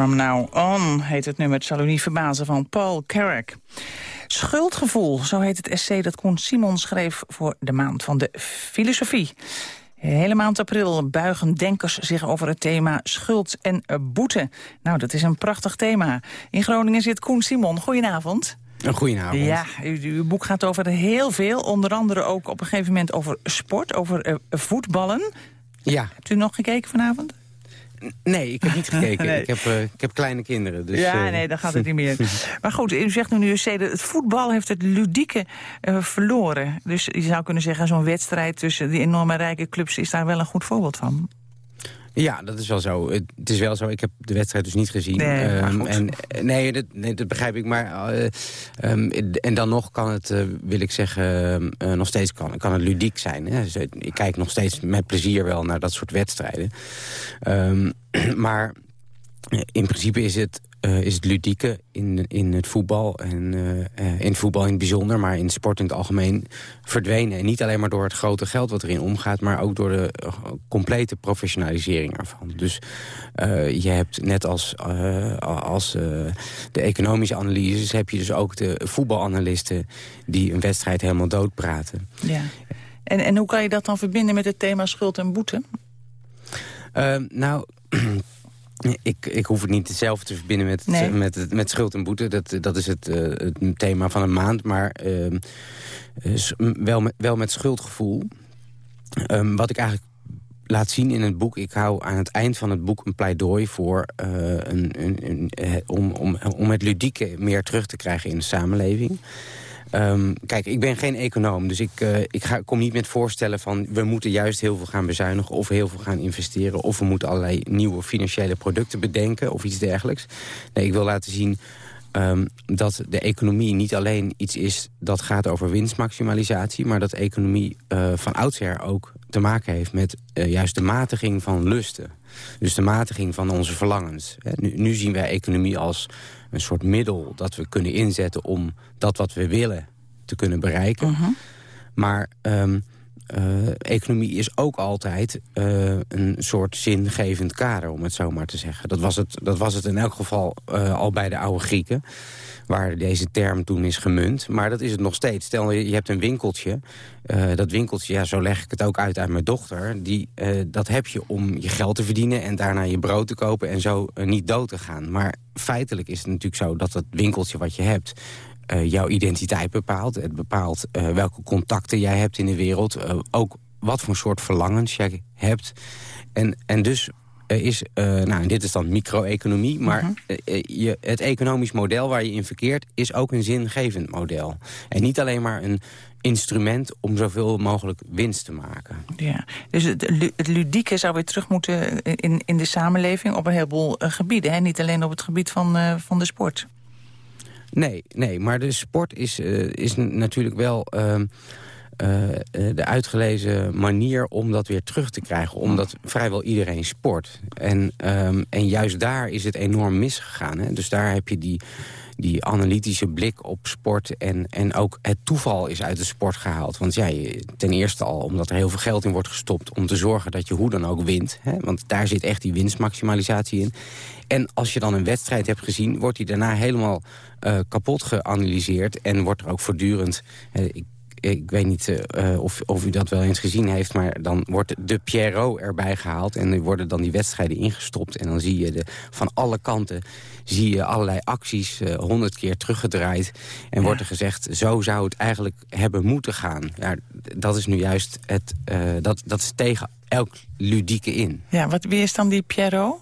From Now On heet het nummer. Het zal u niet verbazen van Paul Carrack. Schuldgevoel, zo heet het essay dat Koen Simon schreef... voor de maand van de filosofie. Hele maand april buigen denkers zich over het thema schuld en boete. Nou, dat is een prachtig thema. In Groningen zit Koen Simon. Goedenavond. Een goedenavond. Ja, uw, uw boek gaat over heel veel. Onder andere ook op een gegeven moment over sport, over eh, voetballen. Ja. Hebt u nog gekeken vanavond? Nee, ik heb niet gekeken. Nee. ik, heb, eh, ik heb kleine kinderen. Dus, ja, eh, nee, dan gaat het niet meer. Maar goed, u zegt nu, nu het voetbal heeft het ludieke eh, verloren. Dus je zou kunnen zeggen, zo'n wedstrijd tussen die enorme rijke clubs... is daar wel een goed voorbeeld van. Ja, dat is wel zo. Het is wel zo. Ik heb de wedstrijd dus niet gezien. Nee, Ehm, en, eh, nee, dat, nee, dat begrijp ik. Maar eh, ehm, en dan nog kan het, eh, wil ik zeggen, nog steeds kan, kan het ludiek zijn. Hè? Dus, ik kijk nog steeds met plezier wel naar dat soort wedstrijden. Ehm, maar in principe is het, eh, is het ludieke in, in het voetbal... en eh, eh, in voetbal in het bijzonder, maar in sport in het algemeen verdwenen. En niet alleen maar door het grote geld wat erin omgaat... maar ook door de complete professionalisering ervan. Dus je hebt net als, als de economische analyses... heb je dus ook de voetbalanalisten die een wedstrijd helemaal doodpraten. Ja. En, en hoe kan je dat dan verbinden met het thema schuld en boete? Nou, ik, ik hoef het niet hetzelfde te verbinden met, Nee. met, het- met schuld en boete. Dat, dat is het, eh, het thema van een maand. Maar ehm, eh, wel, met, wel met schuldgevoel. Ehm, wat ik eigenlijk laat zien in het boek... ik hou aan het eind van het boek een pleidooi voor... eh, een, een, een, eh, om, om, om het ludieke meer terug te krijgen in de samenleving... Ehm, kijk, ik ben geen econoom, dus ik, eh, ik ga, kom niet met voorstellen van... we moeten juist heel veel gaan bezuinigen of heel veel gaan investeren... of we moeten allerlei nieuwe financiële producten bedenken of iets dergelijks. Nee, ik wil laten zien ehm, dat de economie niet alleen iets is... dat gaat over winstmaximalisatie... maar dat economie eh, van oudsher ook te maken heeft met eh, juist de matiging van lusten. Dus de matiging van onze verlangens. Hè, Nu, nu zien wij economie als een soort middel dat we kunnen inzetten... om dat wat we willen te kunnen bereiken. Maar ehm, economie is ook altijd eh, een soort zingevend kader, om het zo maar te zeggen. Dat was het, dat was het in elk geval eh, al bij de oude Grieken waar deze term toen is gemunt. Maar dat is het nog steeds. Stel, je, hebt een winkeltje. Dat winkeltje, ja, zo leg ik het ook uit aan mijn dochter. Die, dat heb je om je geld te verdienen en daarna je brood te kopen... en zo niet dood te gaan. Maar feitelijk is het natuurlijk zo dat dat winkeltje wat je hebt... jouw identiteit bepaalt. Het bepaalt welke contacten jij hebt in de wereld. ook wat voor soort verlangens jij hebt. En, en dus is, uh, nou, dit is dan micro-economie... maar uh -huh. je, het economisch model waar je in verkeert... is ook een zingevend model. En niet alleen maar een instrument om zoveel mogelijk winst te maken. Ja, dus het, het ludieke zou weer terug moeten in, in de samenleving... op een heleboel gebieden, hè? niet alleen op het gebied van, van de sport. Nee, nee, maar de sport is, uh, is natuurlijk wel... Uh, de uitgelezen manier om dat weer terug te krijgen. Omdat vrijwel iedereen sport. En, um, en juist daar is het enorm misgegaan. Hè? Dus daar heb je die, die analytische blik op sport. En, en ook het toeval is uit de sport gehaald. Want ja, ten eerste al omdat er heel veel geld in wordt gestopt... om te zorgen dat je hoe dan ook wint. Hè? Want daar zit echt die winstmaximalisatie in. En als je dan een wedstrijd hebt gezien... wordt die daarna helemaal uh, kapot geanalyseerd. En wordt er ook voortdurend... Uh, ik, ik weet niet uh, of, of u dat wel eens gezien heeft... maar dan wordt de Pierrot erbij gehaald... en er worden dan die wedstrijden ingestopt. En dan zie je de, van alle kanten zie je allerlei acties honderd uh, keer teruggedraaid. En ja. wordt er gezegd, zo zou het eigenlijk hebben moeten gaan. Ja, dat is nu juist het, uh, dat, dat is tegen elk ludieke in. Ja, wat, wie is dan die Pierrot?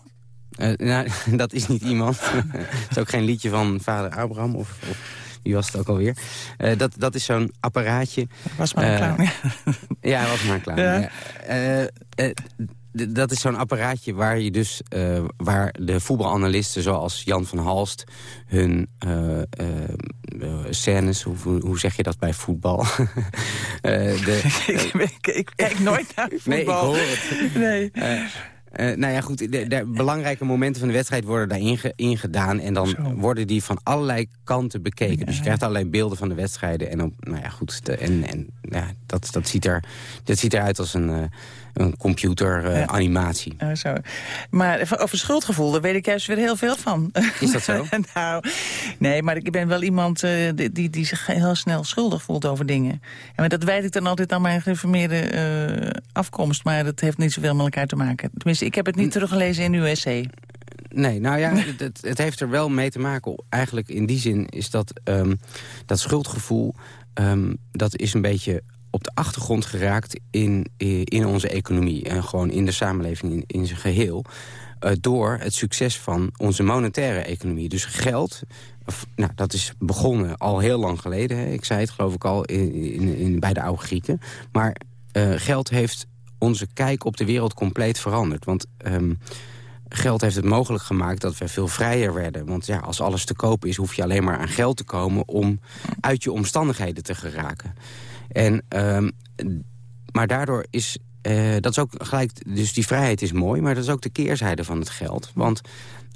Nou, dat is niet iemand. Het is ook geen liedje van vader Abraham of... of wie was het ook alweer? Uh, dat, dat is zo'n apparaatje. Was maar een clown, ja. ja, was maar een clown. Ja. Ja. Dat is zo'n apparaatje waar je dus waar de voetbalanalisten zoals Jan van Halst hun scènes, hoe, hoe zeg je dat bij voetbal? de, ik, ik, ik, kijk nooit naar voetbal. Nee, ik hoor het. Nee. Uh, nou ja, goed, de, de, belangrijke momenten van de wedstrijd worden daarin ge, ingedaan. En dan Zo. worden die van allerlei kanten bekeken. Ja, dus je krijgt allerlei beelden van de wedstrijden. En, op, nou ja, goed, de, en, en ja, dat, dat, ziet er, dat ziet eruit als een, uh, een computeranimatie. Uh, ja. zo. Maar over schuldgevoel, daar weet ik juist weer heel veel van. Is dat zo? nou, nee, maar ik ben wel iemand uh, die, die zich heel snel schuldig voelt over dingen. En dat wijd ik dan altijd aan mijn geïnformeerde uh, afkomst. Maar dat heeft niet zoveel met elkaar te maken. Tenminste, ik heb het niet teruggelezen in uw essay. Nee, nou ja, het, het, heeft er wel mee te maken. Eigenlijk in die zin is dat, um, dat schuldgevoel... Um, dat is een beetje op de achtergrond geraakt in, in onze economie. En gewoon in de samenleving in, in zijn geheel. Uh, door het succes van onze monetaire economie. Dus geld, nou, dat is begonnen al heel lang geleden. Hè. Ik zei het geloof ik al in, in, bij de oude Grieken. Maar uh, geld heeft onze kijk op de wereld compleet veranderd. Want um, geld heeft het mogelijk gemaakt dat we veel vrijer werden. Want ja, als alles te koop is, hoef je alleen maar aan geld te komen... om uit je omstandigheden te geraken. En, um, maar daardoor is... Uh, dat is ook gelijk, dus die vrijheid is mooi, maar dat is ook de keerzijde van het geld. Want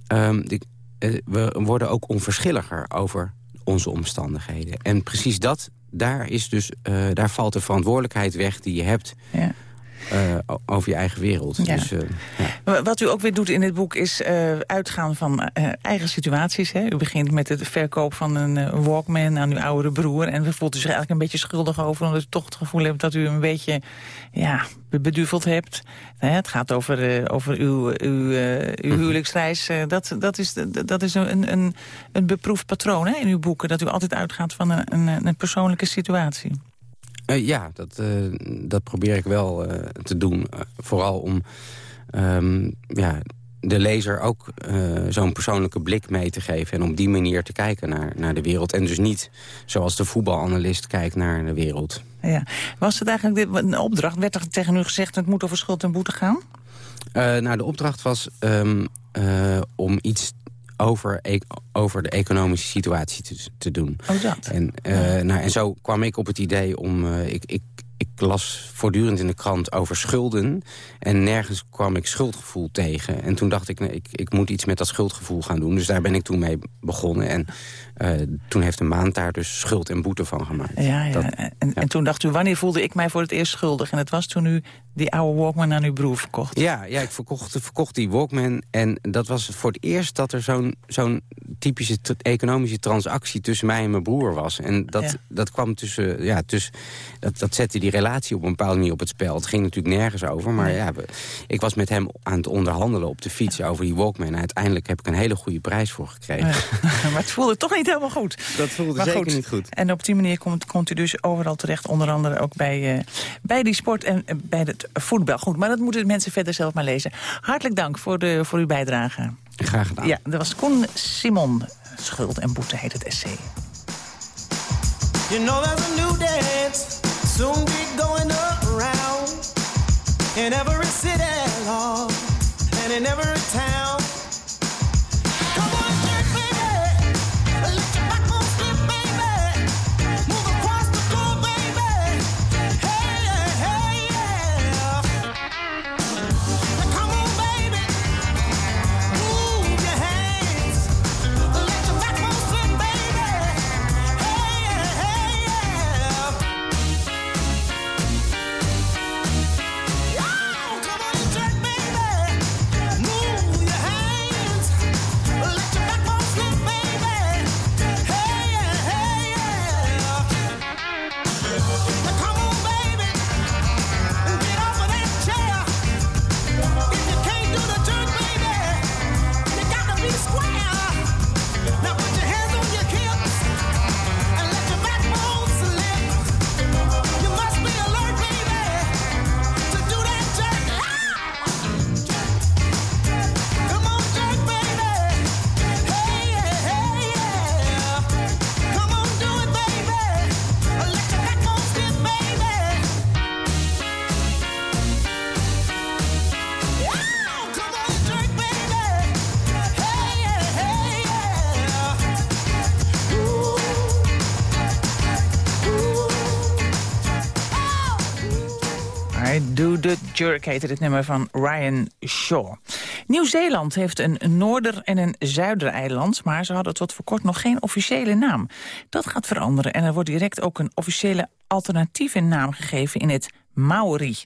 de, uh, we worden ook onverschilliger over onze omstandigheden. En precies dat, daar, is dus, uh, daar valt de verantwoordelijkheid weg die je hebt... Ja. Uh, over je eigen wereld. Ja. Dus, uh, ja. Wat u ook weer doet in dit boek is uh, uitgaan van eigen situaties. Hè? U begint met het verkoop van een Walkman aan uw oudere broer. En voelt u zich eigenlijk een beetje schuldig over... omdat u toch het gevoel hebt dat u een beetje ja, beduveld hebt. het gaat over, over uw, uw, uw huwelijksreis. dat, dat is, dat is een, een, een beproefd patroon hè, in uw boeken. Dat u altijd uitgaat van een, een, een persoonlijke situatie. Uh, ja, dat, uh, dat probeer ik wel uh, te doen. vooral om um, ja, de lezer ook zo'n persoonlijke blik mee te geven... en op die manier te kijken naar, naar de wereld. En dus niet zoals de voetbalanalist kijkt naar de wereld. Ja. Was het eigenlijk een opdracht? Werd er tegen u gezegd... het moet over schuld en boete gaan? nou, de opdracht was um, om iets over, e over de economische situatie te, te doen. Oh, dat. En, uh, ja. nou, en zo kwam ik op het idee om... Uh, ik, ik, ik las voortdurend in de krant over schulden. En nergens kwam ik schuldgevoel tegen. En toen dacht ik, nee, ik, ik moet iets met dat schuldgevoel gaan doen. Dus daar ben ik toen mee begonnen. En eh, toen heeft een maand daar dus schuld en boete van gemaakt. Ja, ja. Dat- en, en toen dacht u, wanneer voelde ik mij voor het eerst schuldig? En het was toen u die oude Walkman aan uw broer verkocht. Ja, ja ik verkocht, verkocht die Walkman. En dat was voor het eerst dat er zo'n zo'n typische economische transactie... tussen mij en mijn broer was. En dat, Ja. dat kwam tussen... Ja, tussen dat, dat zette die relatie op een bepaalde manier op het spel. Het ging natuurlijk nergens over. Maar Nee. ja, we- ik was met hem aan het onderhandelen op de fiets over die Walkman. En uiteindelijk heb ik een hele goede prijs voor gekregen. maar het voelde toch niet helemaal goed. Dat voelde Maar zeker niet goed. En op die manier komt, komt u dus overal terecht. Onder andere ook bij, eh, bij die sport en eh, bij het voetbal. Goed, maar dat moeten de mensen verder zelf maar lezen. Hartelijk dank voor, de, voor uw bijdrage. Graag gedaan. Ja, dat was Koen Simon. Schuld en boete heet het essay. You know there's a new dance soon be going around in every city, and in every town. Jerk heette nummer van Ryan Shaw. Nieuw-Zeeland heeft een noorder- en een zuidereiland... maar ze hadden tot voor kort nog geen officiële naam. Dat gaat veranderen en er wordt direct ook een officiële alternatieve naam gegeven... in het Maori.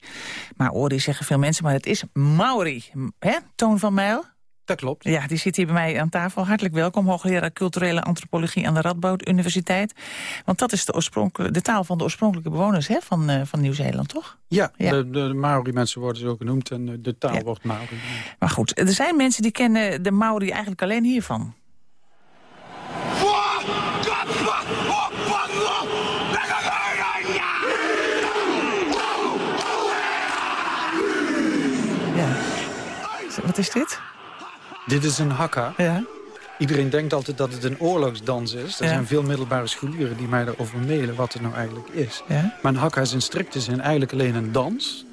Maori zeggen veel mensen, maar het is Maori. Hè, Toon van Mijl? Dat klopt. Ja, die zit hier bij mij aan tafel. Hartelijk welkom, hoogleraar culturele antropologie aan de Radboud Universiteit. Want dat is de, oorspronkelijke, de taal van de oorspronkelijke bewoners hè, van, eh, van Nieuw-Zeeland, toch? Ja, Ja. De, de, Maori-mensen worden zo genoemd en eh, de taal wordt Maori genoemd. Maar goed, er zijn mensen die kennen de Maori eigenlijk alleen hiervan. Ja. Wat is dit? Dit is een hakka. Ja. Iedereen denkt altijd dat het een oorlogsdans is. Er Ja. zijn veel middelbare scholieren die mij daarover mailen wat het nou eigenlijk is. Ja. Maar een hakka is in strikte zin eigenlijk alleen een dans.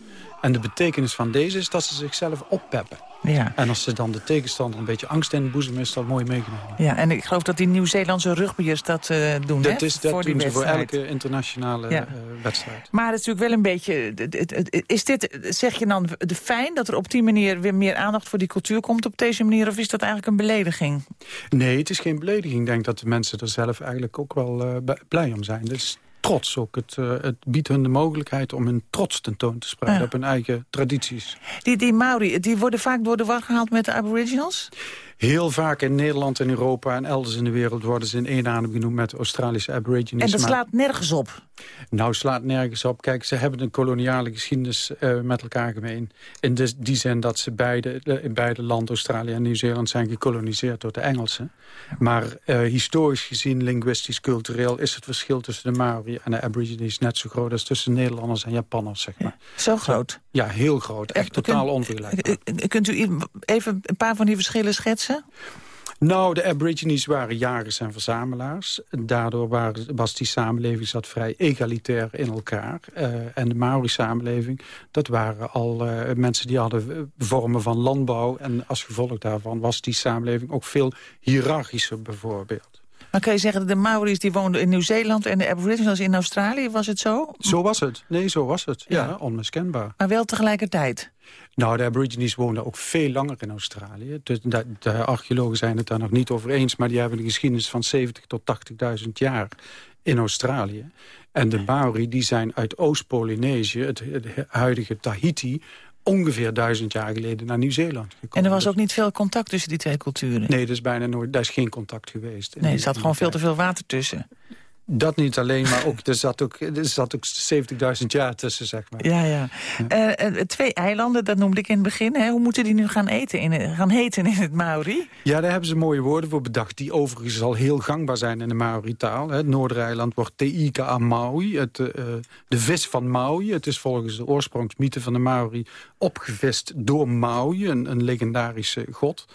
En de betekenis van deze is dat ze zichzelf oppeppen. Ja. En als ze dan de tegenstander een beetje angst in de boezem is dat mooi meegenomen. Ja, en ik geloof dat die Nieuw-Zeelandse rugbyers dat eh, doen, Dat, hè? is, dat voor die doen ze voor elke internationale Ja. eh, wedstrijd. Maar het is natuurlijk wel een beetje... Is dit, zeg je dan, de fijn dat er op die manier weer meer aandacht voor die cultuur komt op deze manier? Of is dat eigenlijk een belediging? Nee, het is geen belediging. Ik denk dat de mensen er zelf eigenlijk ook wel eh, blij om zijn. Is trots ook. Het, eh, het biedt hun de mogelijkheid om hun trots tentoon te spreiden Ja. op hun eigen tradities. Die, die Maori, die worden vaak door de war gehaald met de aboriginals? Heel vaak in Nederland en Europa en elders in de wereld worden ze in één adem genoemd met Australische aborigines. En dat slaat nergens op. Nou, slaat nergens op. Kijk, ze hebben een koloniale geschiedenis eh, met elkaar gemeen. In de, die zin dat ze beide, eh, in beide landen, Australië en Nieuw-Zeeland... zijn gekoloniseerd door de Engelsen. Maar eh, historisch gezien, linguistisch, cultureel... is het verschil tussen de Maori en de Aborigines net zo groot... als tussen Nederlanders en Japanners, zeg maar. Zo groot. Ja, heel groot. Echt totaal onvergelijkbaar. Kunt u even een paar van die verschillen schetsen? Nou, de Aborigines waren jagers en verzamelaars. Daardoor waren, was die samenleving zat vrij egalitair in elkaar. Eh, en de Maori-samenleving, dat waren al eh, mensen die hadden eh, vormen van landbouw. En als gevolg daarvan was die samenleving ook veel hiërarchischer bijvoorbeeld. Maar kan je zeggen, de Maori's die woonden in Nieuw-Zeeland... en de Aboriginals in Australië, was het zo? Zo was het. Nee, zo was het. Ja, onmiskenbaar. Maar wel tegelijkertijd? Nou, de Aborigines woonden ook veel langer in Australië. De, de, de archeologen zijn het daar nog niet over eens... maar die hebben een geschiedenis van 70 tot 80.000 jaar in Australië. En de Maori die zijn uit Oost-Polynesië, het, het huidige Tahiti ongeveer duizend jaar geleden naar Nieuw-Zeeland gekomen. En er was ook niet veel contact tussen die twee culturen? Nee, er is bijna nooit, daar is geen contact geweest. Nee, er zat gewoon veel te veel water tussen. Dat niet alleen, maar ook, er zat ook, er zat ook 70.000 jaar tussen, zeg maar. Ja, ja. Uh, twee eilanden, dat noemde ik in het begin. Hè. Hoe moeten die nu gaan, eten in, gaan heten in het Maori? Ja, daar hebben ze mooie woorden voor bedacht... die overigens al heel gangbaar zijn in de Maori-taal. Het Noordereiland wordt Teika a Maui, het, uh, de vis van Maui. Het is volgens de oorsprongsmythe van de Maori opgevist door Maui, een, een legendarische god...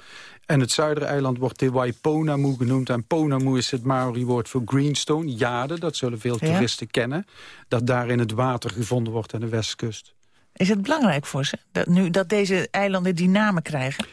En het zuidereiland wordt Te Waiponamu genoemd. En Ponamu is het Maori-woord voor greenstone, jade. Dat zullen veel toeristen kennen. Dat daar in het water gevonden wordt aan de westkust. Is het belangrijk voor ze, dat, nu, dat deze eilanden die namen krijgen?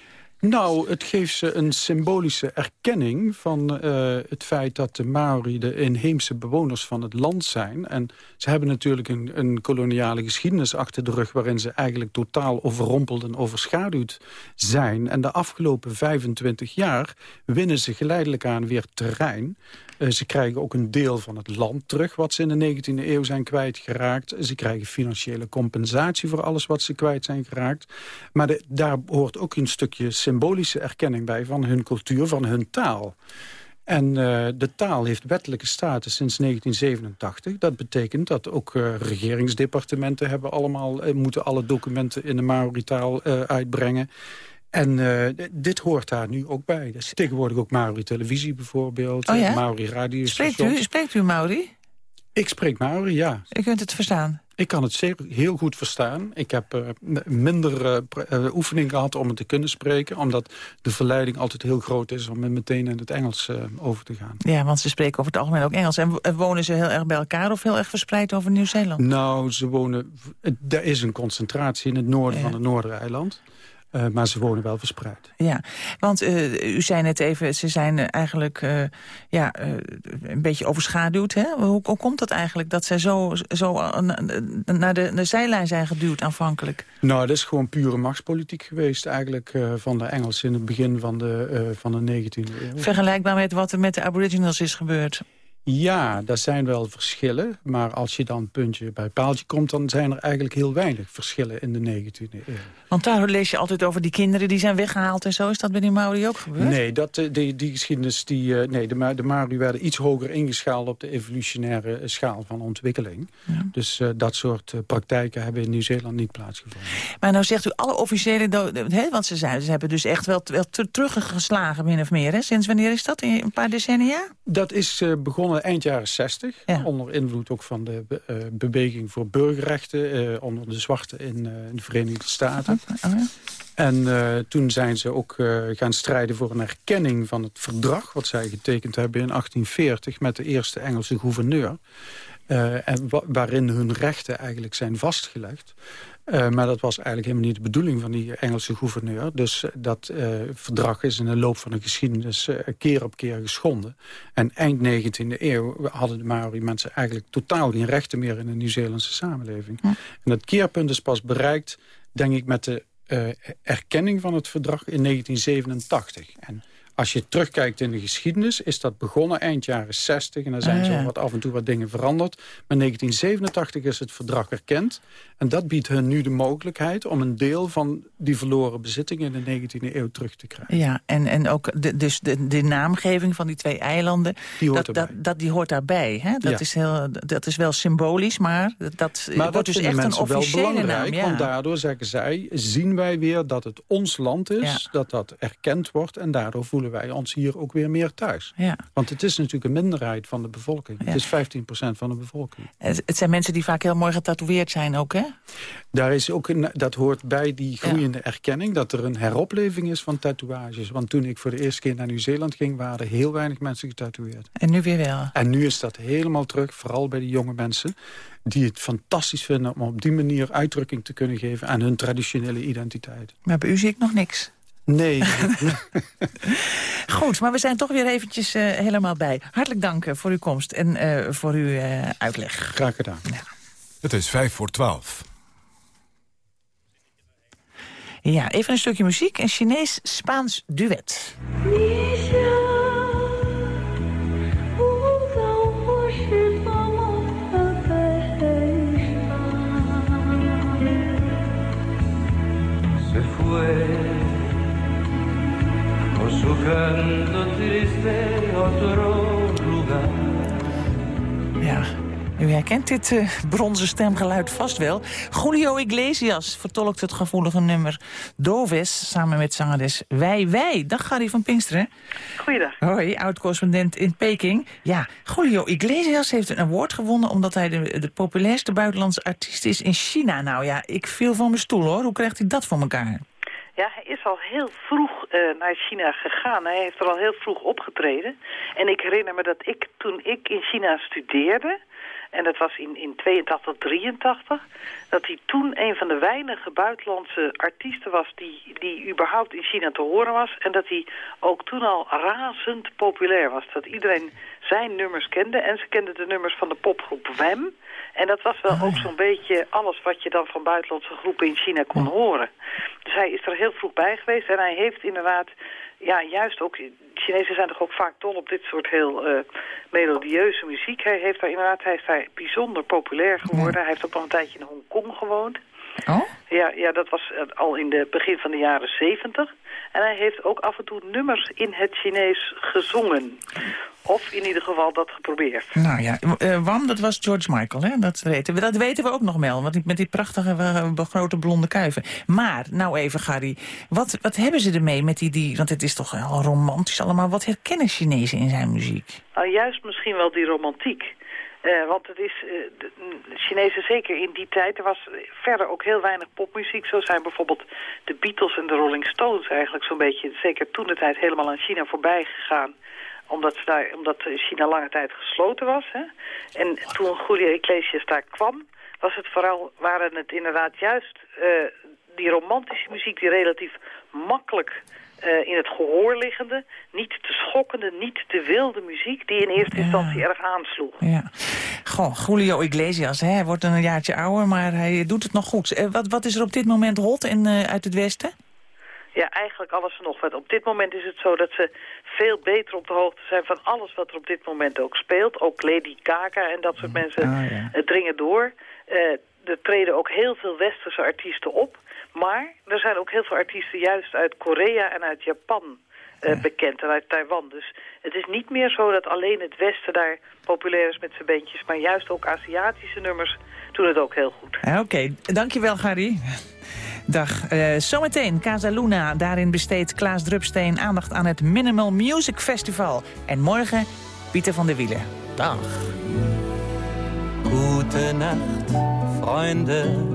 Nou, het geeft ze een symbolische erkenning van uh, het feit dat de Maori de inheemse bewoners van het land zijn. En ze hebben natuurlijk een, een, koloniale geschiedenis achter de rug waarin ze eigenlijk totaal overrompeld en overschaduwd zijn. En de afgelopen 25 jaar winnen ze geleidelijk aan weer terrein. Uh, ze krijgen ook een deel van het land terug wat ze in de 19e eeuw zijn kwijtgeraakt. Ze krijgen financiële compensatie voor alles wat ze kwijt zijn geraakt. Maar daar hoort ook een stukje symbolische erkenning bij van hun cultuur, van hun taal. En uh, de taal heeft wettelijke status sinds 1987. Dat betekent dat ook uh, regeringsdepartementen hebben allemaal, moeten alle documenten in de Maori-taal uitbrengen. En uh, dit hoort daar nu ook bij. Dus tegenwoordig ook Maori televisie bijvoorbeeld. Oh ja? Maori radio. Spreekt u, spreekt u Maori? Ik spreek Maori, ja. U kunt het verstaan? Ik kan het zeer, heel goed verstaan. Ik heb uh, minder uh, oefening gehad om het te kunnen spreken... omdat de verleiding altijd heel groot is om meteen in het Engels over te gaan. Ja, want ze spreken over het algemeen ook Engels. En wonen ze heel erg bij elkaar of heel erg verspreid over Nieuw-Zeeland? Nou, ze wonen... Er is een concentratie in het noorden van het Noordereiland... Uh, maar ze wonen wel verspreid. Ja, want uh, u zei net even, ze zijn eigenlijk uh, ja, een beetje overschaduwd. Hè? Hoe, hoe, komt dat eigenlijk dat zij zo, zo naar de, de zijlijn zijn geduwd aanvankelijk? Nou, dat is gewoon pure machtspolitiek geweest eigenlijk van de Engelsen... in het begin van de, van de 19e eeuw. Vergelijkbaar met wat er met de aboriginals is gebeurd? Ja, er zijn wel verschillen. Maar als je dan puntje bij paaltje komt... dan zijn er eigenlijk heel weinig verschillen in de 19e eeuw. Want daar lees je altijd over die kinderen die zijn weggehaald en zo. Is dat bij die Maori ook gebeurd? Nee, dat, eh, die, die geschiedenis... Die, uh, nee, de, de Maori werden iets hoger ingeschaald... op de evolutionaire schaal van ontwikkeling. Ja. Dus uh, dat soort praktijken hebben in Nieuw-Zeeland niet plaatsgevonden. Maar nou zegt u alle officiële... Hè, want ze, zijn, ze hebben dus echt wel, wel teruggeslagen, min of meer. Hè? Sinds wanneer is dat? In een paar decennia? Dat is begonnen eind jaren 60. Ja. Onder invloed ook van de uh, beweging voor burgerrechten. Onder de zwarte in, in, de Verenigde Staten. Oh, ja. En toen zijn ze ook gaan strijden voor een erkenning van het verdrag... wat zij getekend hebben in 1840 met de eerste Engelse gouverneur. en waarin hun rechten eigenlijk zijn vastgelegd. Maar dat was eigenlijk helemaal niet de bedoeling van die Engelse gouverneur. Dus dat verdrag is in de loop van de geschiedenis keer op keer geschonden. En eind 19e eeuw hadden de Maori mensen eigenlijk totaal geen rechten meer in de Nieuw-Zeelandse samenleving. Ja. En dat keerpunt is pas bereikt, denk ik, met de erkenning van het verdrag in 1987. En als je terugkijkt in de geschiedenis, is dat begonnen eind jaren 60. En er zijn ah, ja. zo wat af en toe wat dingen veranderd. Maar in 1987 is het verdrag erkend. En dat biedt hun nu de mogelijkheid om een deel van die verloren bezittingen in de 19e eeuw terug te krijgen. Ja, en, en ook de, dus de, de naamgeving van die twee eilanden, die hoort, dat, dat, dat, die hoort daarbij. Hè? Dat, ja. is heel, dat is wel symbolisch, maar dat maar wordt dus echt een officiële wel naam. Ja. Want daardoor, zeggen zij, zien wij weer dat het ons land is, ja. dat dat erkend wordt en daardoor voelen wij ons hier ook weer meer thuis. Ja. Want het is natuurlijk een minderheid van de bevolking. Het is 15% van de bevolking. Het, het zijn mensen die vaak heel mooi getatoeëerd zijn ook, hè? Daar is ook een, dat hoort bij die groeiende ja. erkenning... dat er een heropleving is van tatoeages. Want toen ik voor de eerste keer naar Nieuw-Zeeland ging... waren er heel weinig mensen getatoeëerd. En nu weer wel. En nu is dat helemaal terug, vooral bij de jonge mensen... die het fantastisch vinden om op die manier uitdrukking te kunnen geven... aan hun traditionele identiteit. Maar bij u zie ik nog niks. Nee. Goed, maar we zijn toch weer eventjes eh, helemaal bij. Hartelijk dank eh, voor uw komst en eh, voor uw uitleg. Graag gedaan. Het is vijf voor twaalf. Ja, even een stukje muziek. Een Chinees-Spaans duet. se fue buscando triste otro u herkent dit eh, bronzen stemgeluid vast wel. Julio Iglesias vertolkt het gevoelige nummer Doves... samen met zangeres Wij Wij. Dag Gary van Pinksteren. Goeiedag. Hoi, oud-correspondent in Peking. Ja, Julio Iglesias heeft een award gewonnen... omdat hij de, de populairste buitenlandse artiest is in China. Nou ja, ik viel van mijn stoel hoor. Hoe krijgt hij dat voor elkaar? Ja, hij is al heel vroeg eh, naar China gegaan. Hij heeft er al heel vroeg opgetreden. En ik herinner me dat ik, toen ik in China studeerde... en dat was in, in 82, 83... dat hij toen een van de weinige buitenlandse artiesten was... Die, die überhaupt in China te horen was. En dat hij ook toen al razend populair was. Dat iedereen zijn nummers kende. En ze kenden de nummers van de popgroep Wem... En dat was wel ook zo'n beetje alles wat je dan van buitenlandse groepen in China kon horen. Dus hij is er heel vroeg bij geweest en hij heeft inderdaad, ja juist ook, Chinezen zijn toch ook vaak dol op dit soort heel eh, melodieuze muziek. Hij heeft daar inderdaad, hij is daar bijzonder populair geworden. Hij heeft ook al een tijdje in Hongkong gewoond. Oh? Ja, ja, dat was eh, al in de begin van de jaren zeventig. En hij heeft ook af en toe nummers in het Chinees gezongen. Of in ieder geval dat geprobeerd. Nou ja, eh, Wam, dat was George Michael, hè? Dat weten we, dat weten we ook nog wel. Want met die prachtige grote blonde kuiven. Maar, nou even, Gary. Wat, wat hebben ze ermee met die, die... Want het is toch wel romantisch allemaal. Wat herkennen Chinezen in zijn muziek? Nou, juist misschien wel die romantiek. Eh, want het is, eh, de, Chinezen zeker in die tijd, er was verder ook heel weinig popmuziek. Zo zijn bijvoorbeeld de Beatles en de Rolling Stones eigenlijk zo'n beetje, zeker toen de tijd, helemaal aan China voorbij gegaan. Omdat, daar, omdat China lange tijd gesloten was. Hè? En toen Julio Iglesias daar kwam, was het vooral, waren het inderdaad juist eh, die romantische muziek die relatief makkelijk eh, in het gehoor liggende, niet te schokkende, niet te wilde muziek die in eerste instantie erg aansloeg. Ja. Goh, Julio Iglesias, hè, hij wordt een jaartje ouder, maar hij doet het nog goed. Eh, wat, wat is er op dit moment hot in, eh, uit het Westen? Ja, eigenlijk alles en nog wat. Op dit moment is het zo dat ze veel beter op de hoogte zijn van alles wat er op dit moment ook speelt. Ook Lady Gaga en dat soort mensen eh, dringen door. Er treden ook heel veel westerse artiesten op. Maar er zijn ook heel veel artiesten juist uit Korea en uit Japan eh, bekend en uit Taiwan. Dus het is niet meer zo dat alleen het Westen daar populair is met zijn bandjes. Maar juist ook Aziatische nummers doen het ook heel goed. Ah, Oké, dankjewel Gary. Dag. Eh, zometeen Casa Luna. Daarin besteedt Klaas Drupsteen aandacht aan het Minimal Music Festival. En morgen Pieter van der Wielen. Dag. Gute Nacht, Freunde.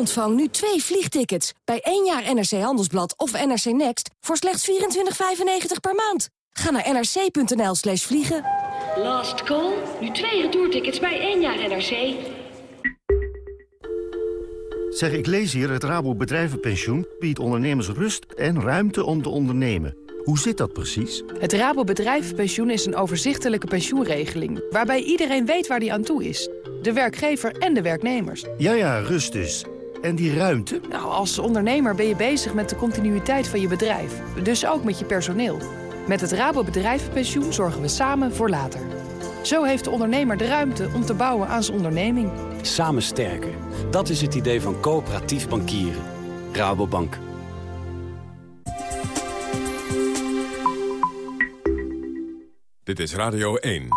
Ontvang nu twee vliegtickets bij één jaar NRC Handelsblad of NRC Next voor slechts 24,95 per maand. Ga naar nrc.nl slash vliegen. Last call. Nu twee retourtickets bij één jaar NRC. Zeg, ik lees hier, het Rabo Bedrijvenpensioen biedt ondernemers rust en ruimte om te ondernemen. Hoe zit dat precies? Het Rabo Bedrijvenpensioen is een overzichtelijke pensioenregeling... waarbij iedereen weet waar die aan toe is. De werkgever en de werknemers. Ja, ja, rust dus. En die ruimte? Nou, als ondernemer ben je bezig met de continuïteit van je bedrijf. Dus ook met je personeel. Met het Rabo Bedrijvenpensioen zorgen we samen voor later. Zo heeft de ondernemer de ruimte om te bouwen aan zijn onderneming. Samen sterker. Dat is het idee van coöperatief bankieren. Rabobank. Dit is Radio 1.